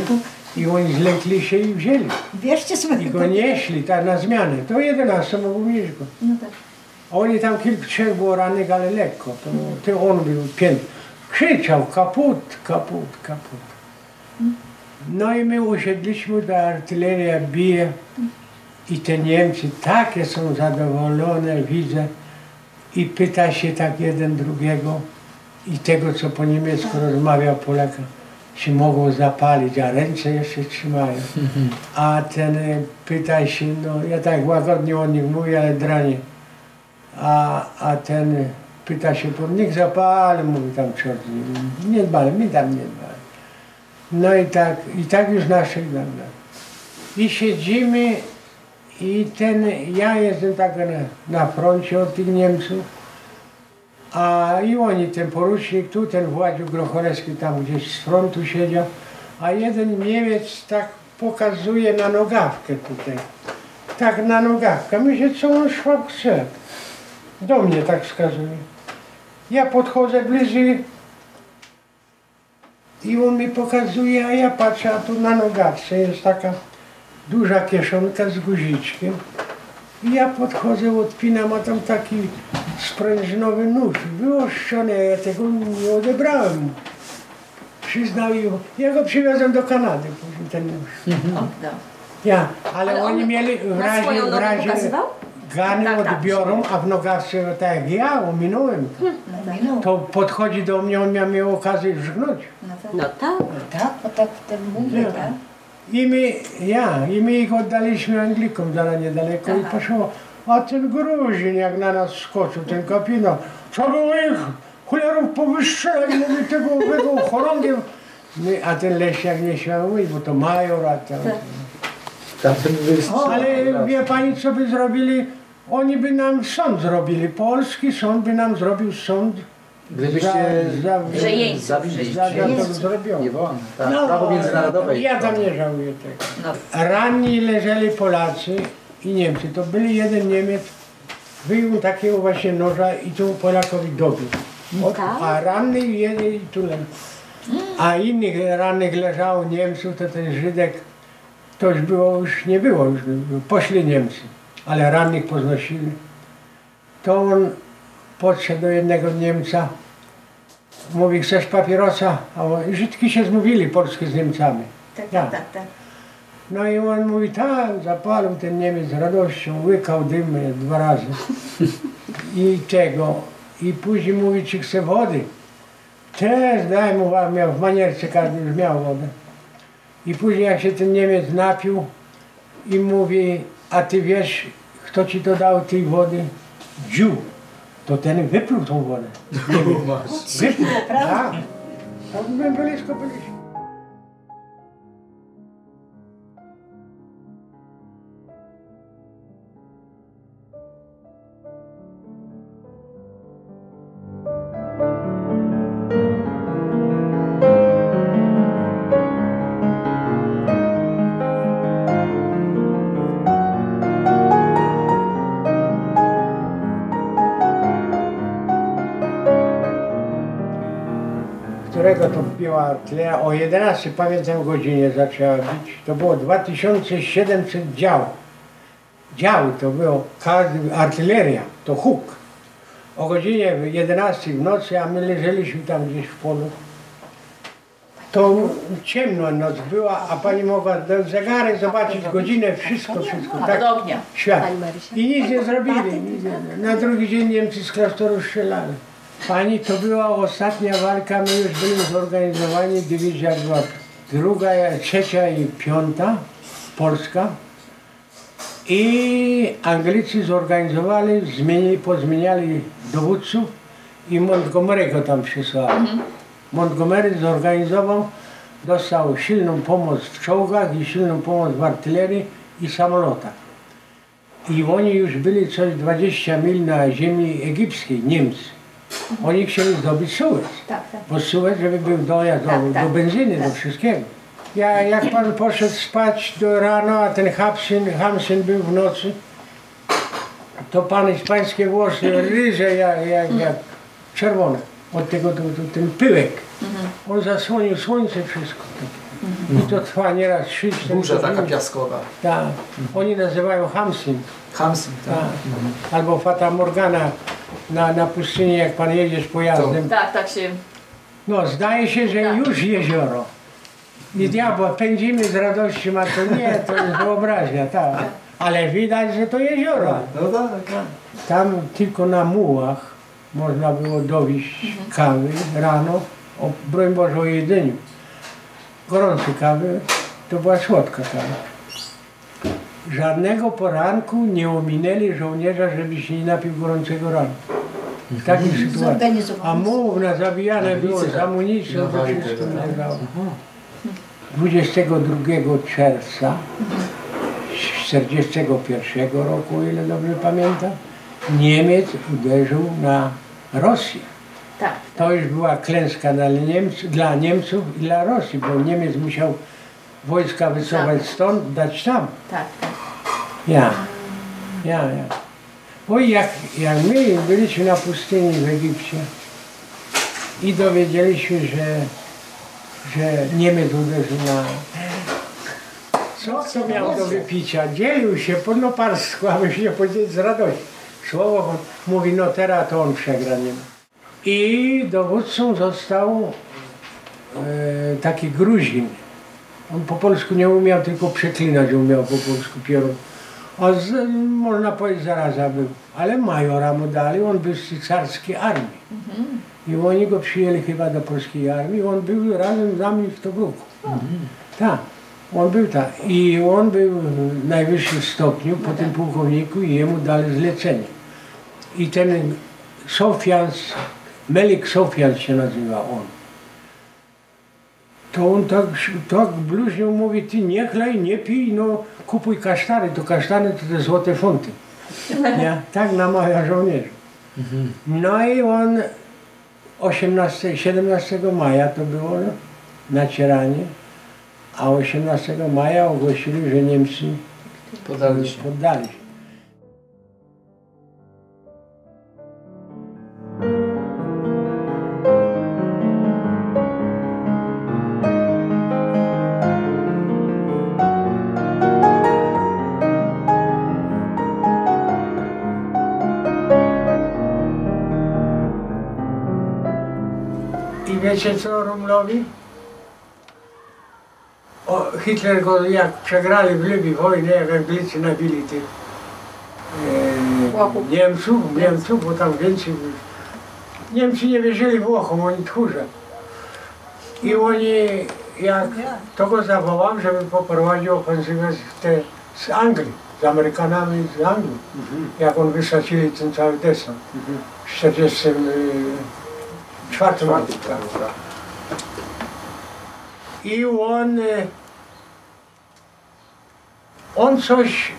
i oni zlękli się i wzięli. Wierzcie I sobie. go nieśli tak na zmianę. To 11 mogło mieć go. No tak. Oni tam kilku, trzech było rannych, ale lekko. To, on był pięt. Krzyczał kaput, kaput, kaput. No i my usiedliśmy, ta artyleria bije i te Niemcy takie są zadowolone, widzę. I pyta się tak jeden drugiego i tego, co po niemiecku rozmawia Polaka, czy mogą zapalić, a ręce jeszcze trzymają. A ten e, pyta się, no ja tak łagodnie o nich mówię, ale dranie. A, a ten pyta się, po niech zapali, mówi tam czort, nie dbali, my tam nie dbali. No i tak, i tak już naszych dobra. I siedzimy i ten, ja jestem tak na, na froncie od tych Niemców, a i oni, ten porucznik tu, ten Władziu Grocholewski tam gdzieś z frontu siedział, a jeden Niemiec tak pokazuje na nogawkę tutaj. Tak na nogawkę. Myślę, co on szwab chce. Do mnie tak wskazuje. Ja podchodzę bliżej i on mi pokazuje, a ja patrzę, a tu na nogawce jest taka duża kieszonka z guziczkiem. I ja podchodzę, odpinam, a tam taki sprężynowy nóż, wyoszczony, a ja tego nie odebrałem. przyznał i ja go przywiozłem do Kanady później ten nóż. Oddał. Ja, ale, Ale on oni mieli w na razie, swoją w razie pokazywał? Gany Tak, tak. odbiorą, a w nogawce tak jak ja ominąłem. No, minął. To podchodzi do mnie, on miał, miał okazję żgnąć. No to No tak. Tak, bo tak w tym mówię, tak? I my, ja, i my ich oddaliśmy Anglikom dla niedaleko i Aha. poszło. A ten Gruzin jak na nas skoczył, ten kapitan, trzeba było ich cholerów powystrzelać, mówi tego, tego chorągiem. My, a ten leśniak nie śmiał mówić, bo to major, a tam. Tamten. Ale wie pani co by zrobili? Oni by nam sąd zrobili, polski sąd by nam zrobił sąd Gdybyście za, za, Że za, za to zrobione. Nie wolno. Tak, prawo międzynarodowe. Ja tam nie żałuję tego. no, Ranni leżeli Polacy i Niemcy. To byli jeden Niemiec, wyjął takiego właśnie noża i tu Polakowi dobił. O, Tak? a ranny jeden i tu leżał. A innych rannych leżało Niemców, to ten Żydek, to już było, już nie było, już poszli Niemcy, ale rannych poznosili. To on podszedł do jednego Niemca, mówi, chcesz papierosa? A on, Żydki się zmówili, polskie z Niemcami. tak, tak, tak, tak. No i on mówi, tak, zapalił ten Niemiec z radością, łykał dym dwa razy. I tego. I później mówi, czy chce wody. Też daj mu, miał w manierce, każdy już miał wodę. I później jak się ten Niemiec napił i mówi, a ty wiesz, kto ci to dał tej wody? Dziu. To ten wypluł tą wodę. Wypluł, tak. To my blisko byliśmy. To biła tyle, o 11 pamiętam godzinie zaczęła bić. To było 2700 dział. Działy to było, każdy, artyleria, to huk. O godzinie 11 w nocy, a my leżeliśmy tam gdzieś w polu. To ciemno noc była, a pani mogła do zegarek zobaczyć godzinę, wszystko, wszystko. Tak, świat. I nic nie zrobili. Nic nie. Na drugi dzień Niemcy z klasztoru strzelali. Pani, to była ostatnia walka, my już byli zorganizowani, dywizja była druga, trzecia i piąta, Polska. I Anglicy zorganizowali, zmienili, pozmieniali dowódców i Montgomery'ego tam przysłali. Montgomery zorganizował, dostał silną pomoc w czołgach i silną pomoc w artylerii i samolotach. I oni już byli coś 20 mil na ziemi egipskiej, Niemcy. Oni chcieli zdobyć Suez, Tak, tak. bo Suez, żeby był dojazd do, Tak, tak, do benzyny, do tak. wszystkiego. Ja, jak pan poszedł spać do rana, a ten Hamsyn, Hamsyn był w nocy, to pan z pańskie włosy ryże jak, jak, jak czerwone. Od tego to, to, ten pyłek. On zasłonił słońce wszystko. I to trwa nieraz 3 4 Burza taka piaskowa. Tak. Oni nazywają Hamsyn. Hamsin, tak? Tak. Albo Fata Morgana na, na pustyni, jak pan jedziesz pojazdem. Tak, tak się... No, zdaje się, że Tak. już jezioro. I diabła, pędzimy z radości, a to nie, to jest wyobraźnia, tak. Ale widać, że to jezioro. No tak. Tam tylko na mułach można było dowieść kawy rano, o, broń Boże o jedzeniu. Gorącej kawy, to była słodka kawa. Żadnego poranku nie ominęli żołnierza, żeby się nie napił gorącego rana. W takiej sytuacji. Zorganizowano. A mułów na zabijane było z tak. amunicją, to wszystko tak. leżało. 22 czerwca 41 roku, o ile dobrze pamiętam, Niemiec uderzył na Rosję. Tak. To już była klęska dla Niemców, dla Niemców i dla Rosji, bo Niemiec musiał wojska wycofać stąd, dać tam. Tak, tak. Ja, ja, ja. Oj, jak, jak my byliśmy na pustyni w Egipcie i dowiedzieliśmy, że, że Niemiec uderzył na... Co to miał do wypicia? Dzielił się po noparsku, aby się powiedzieć z radości. Słowo mówi, no teraz to on przegra Niemiec. I dowódcą został e, taki Gruzin. On po polsku nie umiał, tylko przeklinać umiał po polsku pieru. A z, można powiedzieć zaraza był, ale majora mu dali, on był z carskiej armii. I oni go przyjęli chyba do polskiej armii, on był razem z nami w Tobruku. Tak, on był tak. I on był w najwyższym stopniu po tym pułkowniku i jemu dali zlecenie. I ten Sofians, Melik Sofians się nazywa on. To on tak, tak bluźnił, mówi, ty nie chlej, nie pij, no kupuj kasztany, to kasztany to te złote funty. Nie? Tak namawia żołnierzy. No i on 18, 17 maja to było no, nacieranie, a 18 maja ogłosili, że Niemcy Podali się. poddali się. Wiecie co Rumlowi? O, Hitler go jak przegrali w Libii wojnę, jak Anglicy nabili tych e. Niemców, Niemców, bo tam więcej. Niemcy nie wierzyli Włochom, oni tchórze. I oni, jak to go zawołał, żeby poprowadził ofensywę z, te, z Anglii, z Amerykanami z Anglii, jak on wysadzili ten cały desant w 1944 roku. I on, e, on coś,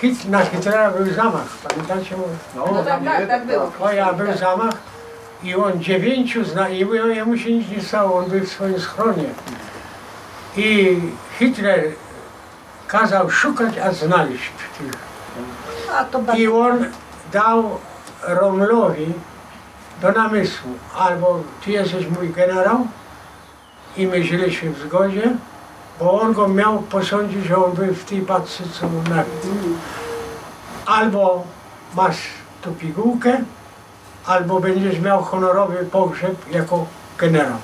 hit, na Hitlera był zamach, pamiętacie? No tak, tak, tak było. O, ja był zamach i on dziewięciu zna i mówią, jemu się nic nie stało, on był w swoim schronie. I Hitler kazał szukać, a znaleźć tych. I on dał Romlowi do namysłu, albo ty jesteś mój generał i my żyliśmy w zgodzie, bo on go miał posądzić, że on był w tej paczce, co mu. Albo masz tu pigułkę, albo będziesz miał honorowy pogrzeb jako generał.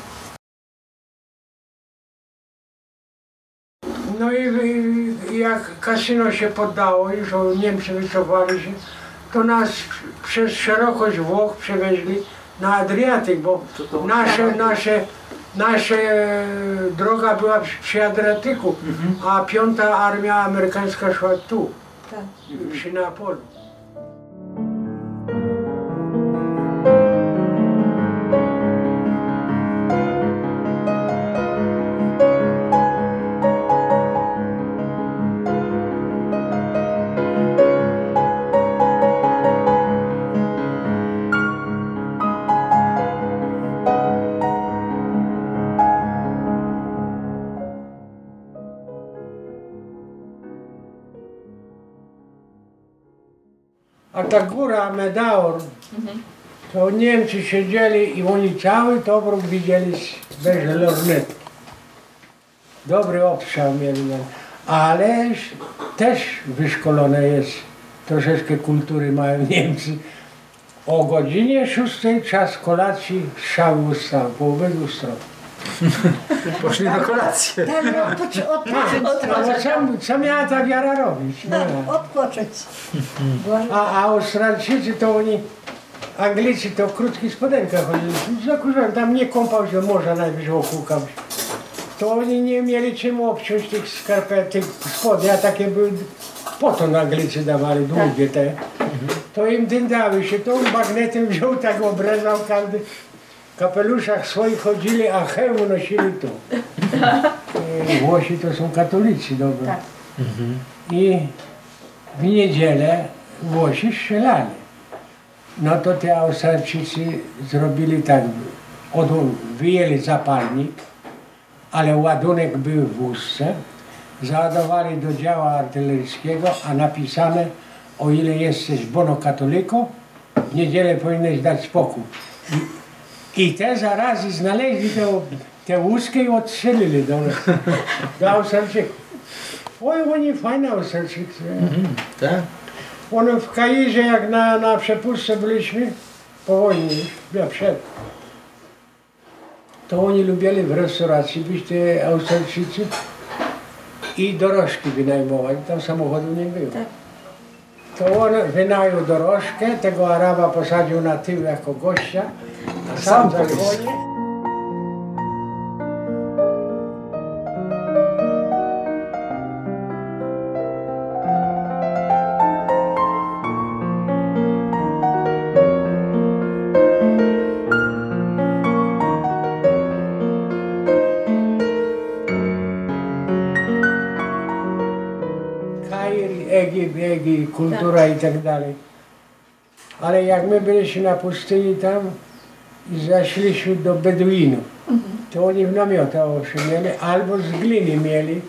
No i i jak kasyno się poddało, już Niemcy wycofali się, to nas przez szerokość Włoch przewieźli na Adriatyk, bo nasze, nasze, nasze e, droga była przy, Adriatyku, a piąta armia amerykańska szła tu, Tak. przy Neapolu. Ta góra Medaor, to Niemcy siedzieli i oni cały Tobruk widzieli bez lornetu. Dobry obstrzał mieli, no. ale też wyszkolone jest, troszeczkę kultury mają Niemcy. O godzinie 6 czas kolacji strzały ustał po obydwu stronach. Poszli na kolację. Tak, odpoczy. No co, co miała ta wiara robić? No. Tak, odpocząć. Była- A, a Australijczycy to oni, Anglicy to w krótkich spodenkach chodzili. Zakurzałem, tam nie kąpał się morza najwyżej okłukał się. To oni nie mieli czym obciąć tych skarpet, tych spodni, a takie były, poton Anglicy dawali, długie te. To im dyndały się, to on bagnetem wziął, tak obrezał każdy. W kapeluszach swoich chodzili, a hełm nosili tu. E, Włosi to są katolicy, dobra. Tak. I w niedzielę Włosi strzelali. No to te Australijczycy zrobili tak, od, wyjęli zapalnik, ale ładunek był w wózce, załadowali do działa artyleryjskiego, a napisane, o ile jesteś bono katoliko, w niedzielę powinieneś dać spokój. I, te zarazy znaleźli te, te łuskę i odstrzelili do, do Australijczyków. Oj, oni fajne Australijczycy. Tak? One w Kairze, jak na, na przepustce byliśmy, po wojnie już, ja przed. to oni lubili w restauracji być te Australijczycy i dorożki wynajmować. Tam samochodu nie było. To on wynajął dorożkę, tego Araba posadził na tył jako gościa, sam za konie. Kair, Egipt, Egipt, kultura i tak dalej. Ale jak my byliśmy na pustyni tam i zaszliśmy do Beduinów, to oni w namiotach owszem mieli, albo z gliny mieli,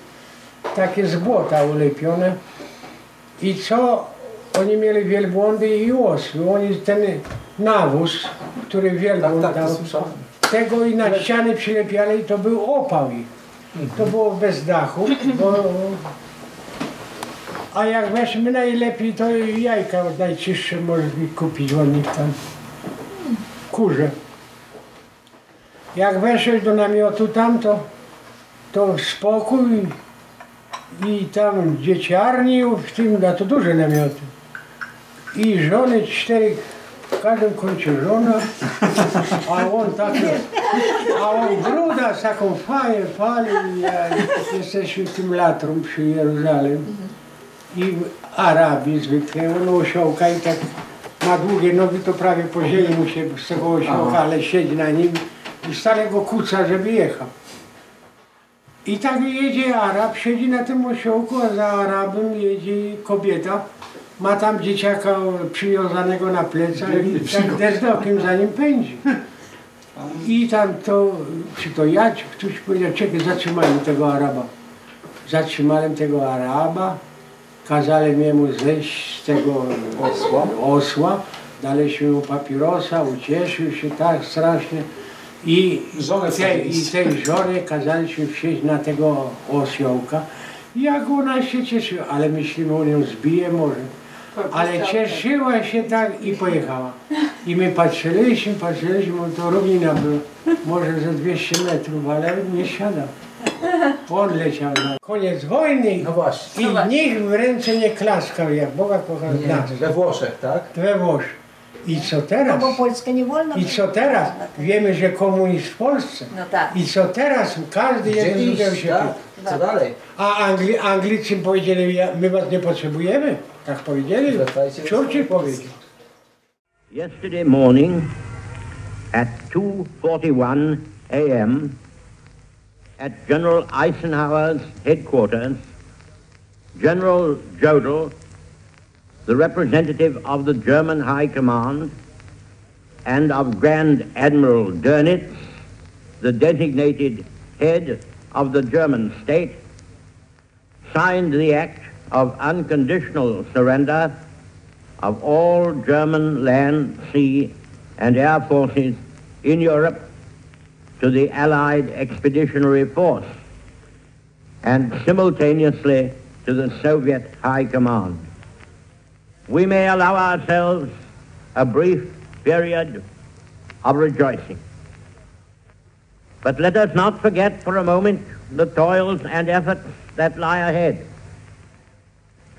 takie z błota ulepione. I co? Oni mieli wielbłądy i osły. Oni ten nawóz, który wielbłąd Tak, tak, dał, tego i na ściany przylepiali, to był opał ich. To było bez dachu, bo... A jak weźmy najlepiej, to jajka najczystsze można kupić od nich tam. Kurze. Jak weszłeś do namiotu tam, to, to spokój i tam dzieciarni, w tym, no to duże namioty. I żony cztery, w każdym końcu żona, a on taki, a on bruda z taką faję pali, ja, jesteśmy tym latrum przy Jeruzalem. I w Arabii zwykle, on osiołka i tak ma długie nogi, to prawie po ziemi mu się z tego osiołka, ale siedzi na nim i stale go kuca, żeby jechał. I tak jedzie Arab, siedzi na tym osiołku, a za Arabem jedzie kobieta, ma tam dzieciaka przywiązanego na plecach i tak dezdokiem za nim pędzi. I tam to, czy to ja, czy ktoś powiedział, czekaj, zatrzymałem tego Araba. Zatrzymałem tego Araba, kazałem jemu zejść z tego Osła. osła daliśmy mu papierosa, ucieszył się tak strasznie i Żonę tej, i tej żonie kazaliśmy wsiąść na tego osiołka. I Jak ona się cieszyła, ale myślimy, on ją zbije może. Ale cieszyła się tak i pojechała. I my patrzyliśmy, patrzyliśmy, to równina była, może ze 200 metrów, ale nie siadał. On leciał na koniec wojny No właśnie. i nikt w ręce nie klaskał, jak Boga kocha Nie, nas. we Włoszech, tak? We Włoszech. I co No teraz? bo Polskę nie wolno. I co teraz? Wiemy, że komunizm w Polsce. No tak. I co teraz? Każdy Gdzie jeden iść, się tak? Co dalej? A Angli Anglicy powiedzieli, my was nie potrzebujemy. Tak powiedzieli. Churchill powiedział. Yesterday morning at 2:41 a.m. at General Eisenhower's headquarters, General Jodl, the representative of the German High Command, and of Grand Admiral Dönitz, the designated head of the German state, signed the act of unconditional surrender of all German land, sea, and air forces in Europe to the Allied Expeditionary Force and simultaneously to the Soviet High Command. We may allow ourselves a brief period of rejoicing. But let us not forget for a moment the toils and efforts that lie ahead.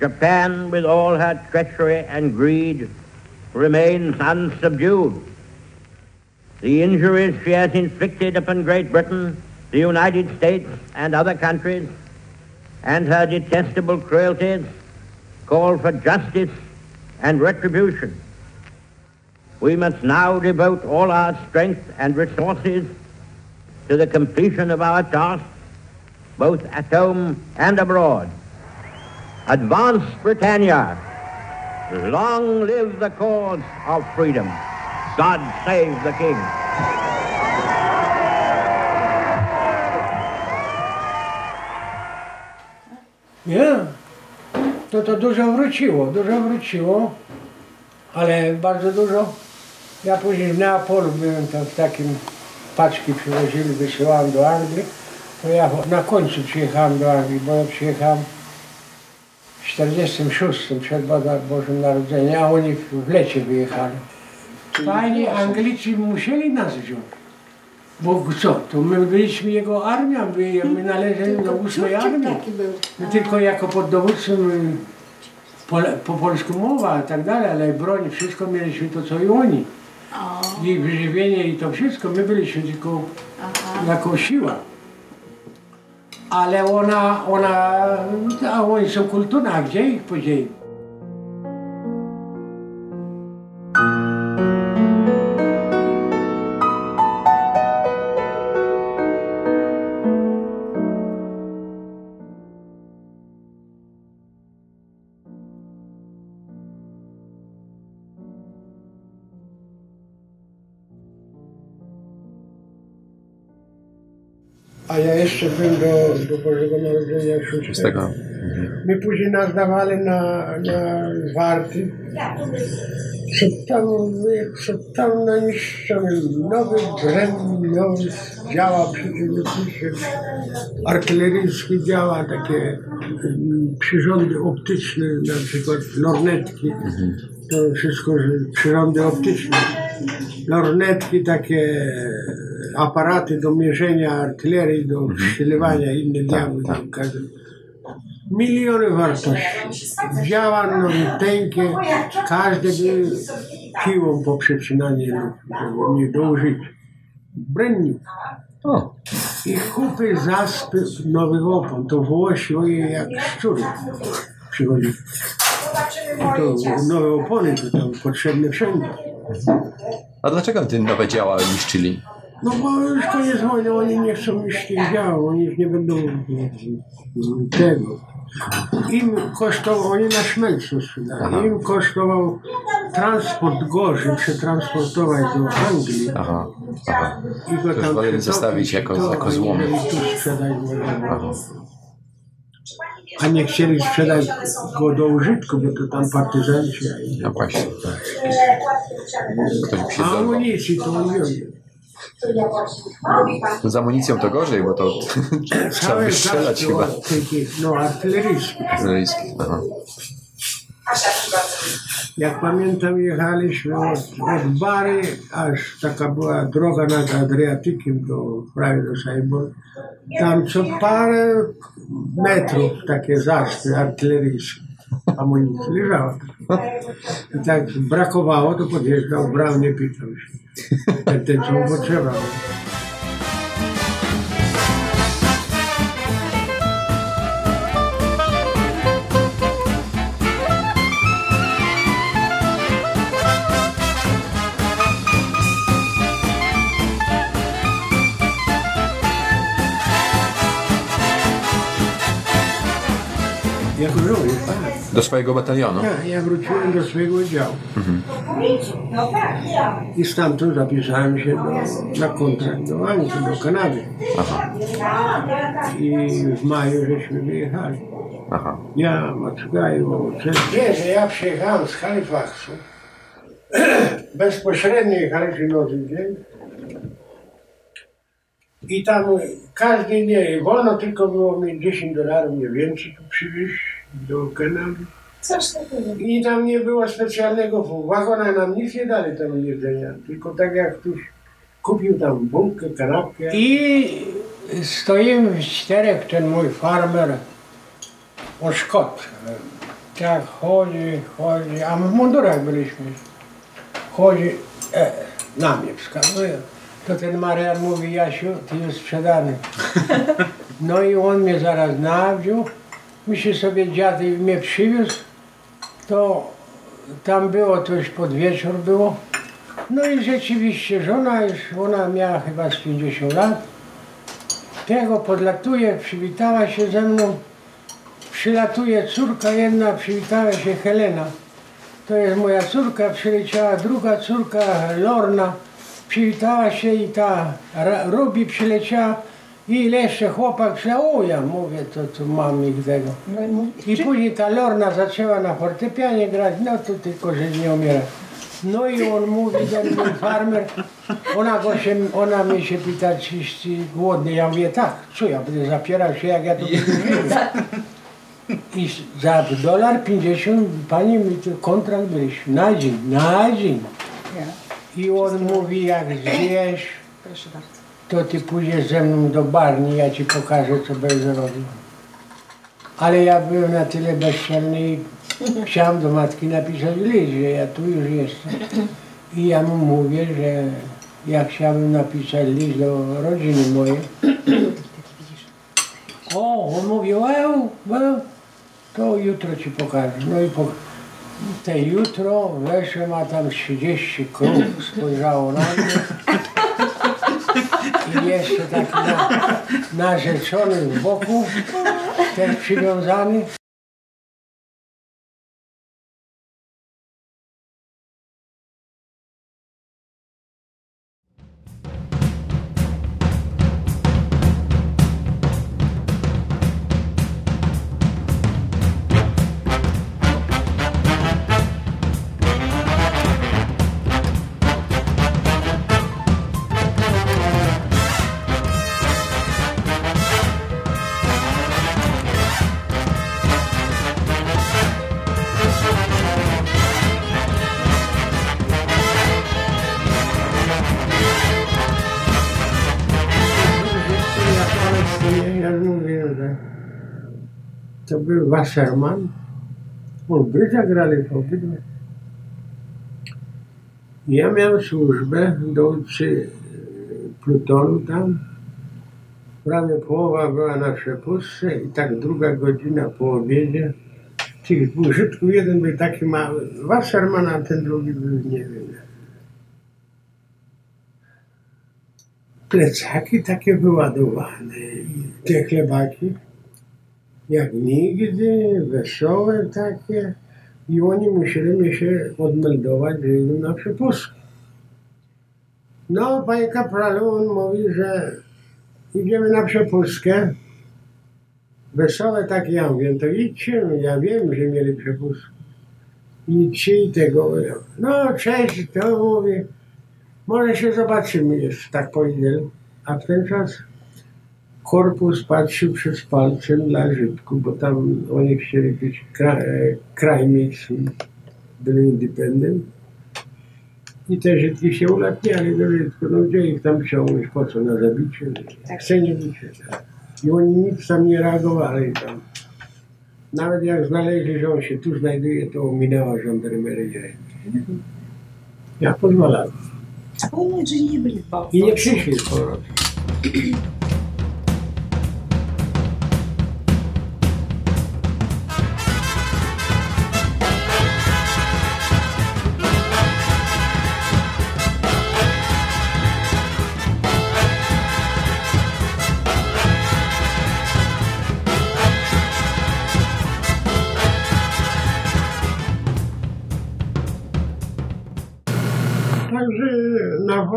Japan, with all her treachery and greed, remains unsubdued. The injuries she has inflicted upon Great Britain, the United States, and other countries, and her detestable cruelties call for justice and retribution. We must now devote all our strength and resources to the completion of our task, both at home and abroad. Advance Britannia. Long live the cause of freedom. God save the King. Nie. To to dużo wróciło, dużo wróciło, ale bardzo dużo. Ja później w Neapolu byłem tam w takim, paczki przywozili, wysyłałem do Anglii. To ja na końcu przyjechałem do Anglii, bo ja przyjechałem w 46 przed Bożym Narodzeniem, a oni w lecie wyjechali. Fajnie, Anglicy musieli nas wziąć. Bo co, to my byliśmy jego armia, my, my należeli do ósmej armii. My tylko jako pod dowódcą y, pole, po polsku mowa i tak dalej, ale broń, wszystko mieliśmy to co i oni. I wyżywienie i to wszystko, my byliśmy tylko jako siła. Ale ona, ona, a oni są kulturna, a gdzie ich podzieli? A ja jeszcze byłem do, do Bożego Narodzenia szóstego. My później nas dawali na, na warty. Co tam, co tam na nowy drzem, nowy działa przeciwlotnicze, artyleryjskie działa, takie mm, przyrządy optyczne, na przykład lornetki. To wszystko że przyrządy optyczne. Lornetki, takie aparaty do mierzenia artylerii, do strzeliwania innych diabły tam każdy. Miliony wartości. Działa nowiuteńkie, każdy by piłą po przecinanie nie do użycia. I kupy zaspy nowych opon. To Włosi ojej jak szczury przychodzi. To nowe opony to tam potrzebne wszędzie. A dlaczego te nowe działa niszczyli? No bo już koniec wojny, oni nie chcą już tych oni już nie będą tego. Im kosztował, oni na szmelcu sprzedali, im kosztował transport gorzej, przetransportować do Anglii Aha, aha. i go tam woleli zostawić jako- to jako złom. mieli tu sprzedać można. A nie chcieli sprzedać go do użytku, bo to tam partyzanci. No właśnie. tak. Ktoś by się A dorwał. amunicji to oni. No z amunicją to gorzej, bo to trzeba wystrzelać chyba. od takich, no Jak pamiętam, jechaliśmy od, od Bary, aż taka była droga nad Adriatykiem do, prawie do Sajbor. Tam co parę metrów takie zaspy artyleryjskie. Amunicji leżała. I tak brakowało, to podjeżdżał, brał, nie pytał się. Ten, ten co potrzeba. Tak. Do swojego batalionu. Ja, ja wróciłem do swojego działu. I stamtąd zapisałem się do, na kontrakt do Anglii, do Kanady. Aha, I w maju żeśmy wyjechali. aha. Ja, Maczugaju, Wie, że ja przyjechałem z Halifaxu. Bezpośrednio jechaliśmy na dzień. I tam każdy nie, wolno tylko było mieć 10 dolarów, nie więcej tu przywieźć do Kanady. I tam nie było specjalnego wagona, nam nic nie dali tam jedzenia, tylko tak jak ktoś kupił tam bułkę, kanapkę. I stoimy w czterech, ten mój farmer, on Szkot. Tak chodzi, chodzi, a my w mundurach byliśmy. Chodzi, e, na mnie wskazuje. To ten Marian mówi, Jasiu, ty jest sprzedany. No i on mnie zaraz nawdził. Myślę sobie, dziad mnie przywiózł. To tam było, to już pod wieczór było. No i rzeczywiście żona już, ona miała chyba z 50 lat. Tego podlatuje, przywitała się ze mną. Przylatuje córka jedna, przywitała się Helena. To jest moja córka, przyleciała druga córka Lorna. Przywitała się i ta Ruby przyleciała i jeszcze chłopak ja mówię, to tu mam ich tego. I później ta Lorna zaczęła na fortepianie grać, no to tylko, że nie umiera. No i on mówi, ten farmer, ona, go się, ona mnie się pyta, czy jesteś głodny. Ja mówię, tak, co ja będę zapierał się, jak ja to będę żył. I za dolar 50 pani mi tu kontrakt byliśmy na dzień, na dzień. I on mówi, jak zjesz, Proszę bardzo. To ty pójdziesz ze mną do barni, ja ci pokażę, co będę robił. Ale ja byłem na tyle bezczelny i chciałem do matki napisać list, że ja tu już jestem. I ja mu mówię, że ja chciałbym napisać list do rodziny mojej. O, on mówi, well, well, to jutro ci pokażę. No i po, te jutro weszłem, a tam 30 krów spojrzało na mnie. Jeszcze taki na, narzeczony z boku, też przywiązany. Wasserman. On by zagrali w obydwie. Ja miałem służbę dowódcy e, plutonu tam. Prawie połowa była na przepustce i tak druga godzina po obiedzie. Tych dwóch Żydków, jeden był taki mały, Wasserman, a ten drugi był, nie wiem. Plecaki takie wyładowane i te chlebaki jak nigdy, wesołe takie. I oni musieli się odmeldować, że idą na przepustkę. No, panie kapralu, on mówi, że idziemy na przepustkę. Wesołe takie, ja mówię, to idźcie, ja wiem, że mieli przepustkę. I tego. No, cześć, to mówi, może się zobaczymy jeszcze, tak powiedzieli. A w ten czas korpus patrzył przez palcem dla Żydków, bo tam oni chcieli być kraj, e, kraj mieć, byli independent. I te Żydki się ulatniali do Żydków, no gdzie ich tam ciągnąć, po co, na zabicie? Chce nie bicie. Tak. I oni nic tam nie reagowali tam. Nawet jak znaleźli, że on się tu znajduje, to ominęła żandarmeria. Ja pozwalałem. A powiem, że nie byli w I nie przyszli z powrotem.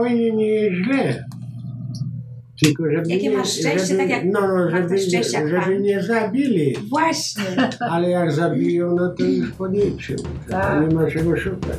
Wojnie nie jest źle. Tylko żeby Jakie nie, masz szczęście, żeby, tak jak no, no, żeby, szczęście żeby nie zabili. Właśnie. Ale jak zabiją, no to już po niczym. Tak. nie ma czego szukać.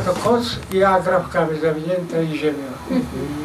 To koc i agrafkami zawinięta i ziemia.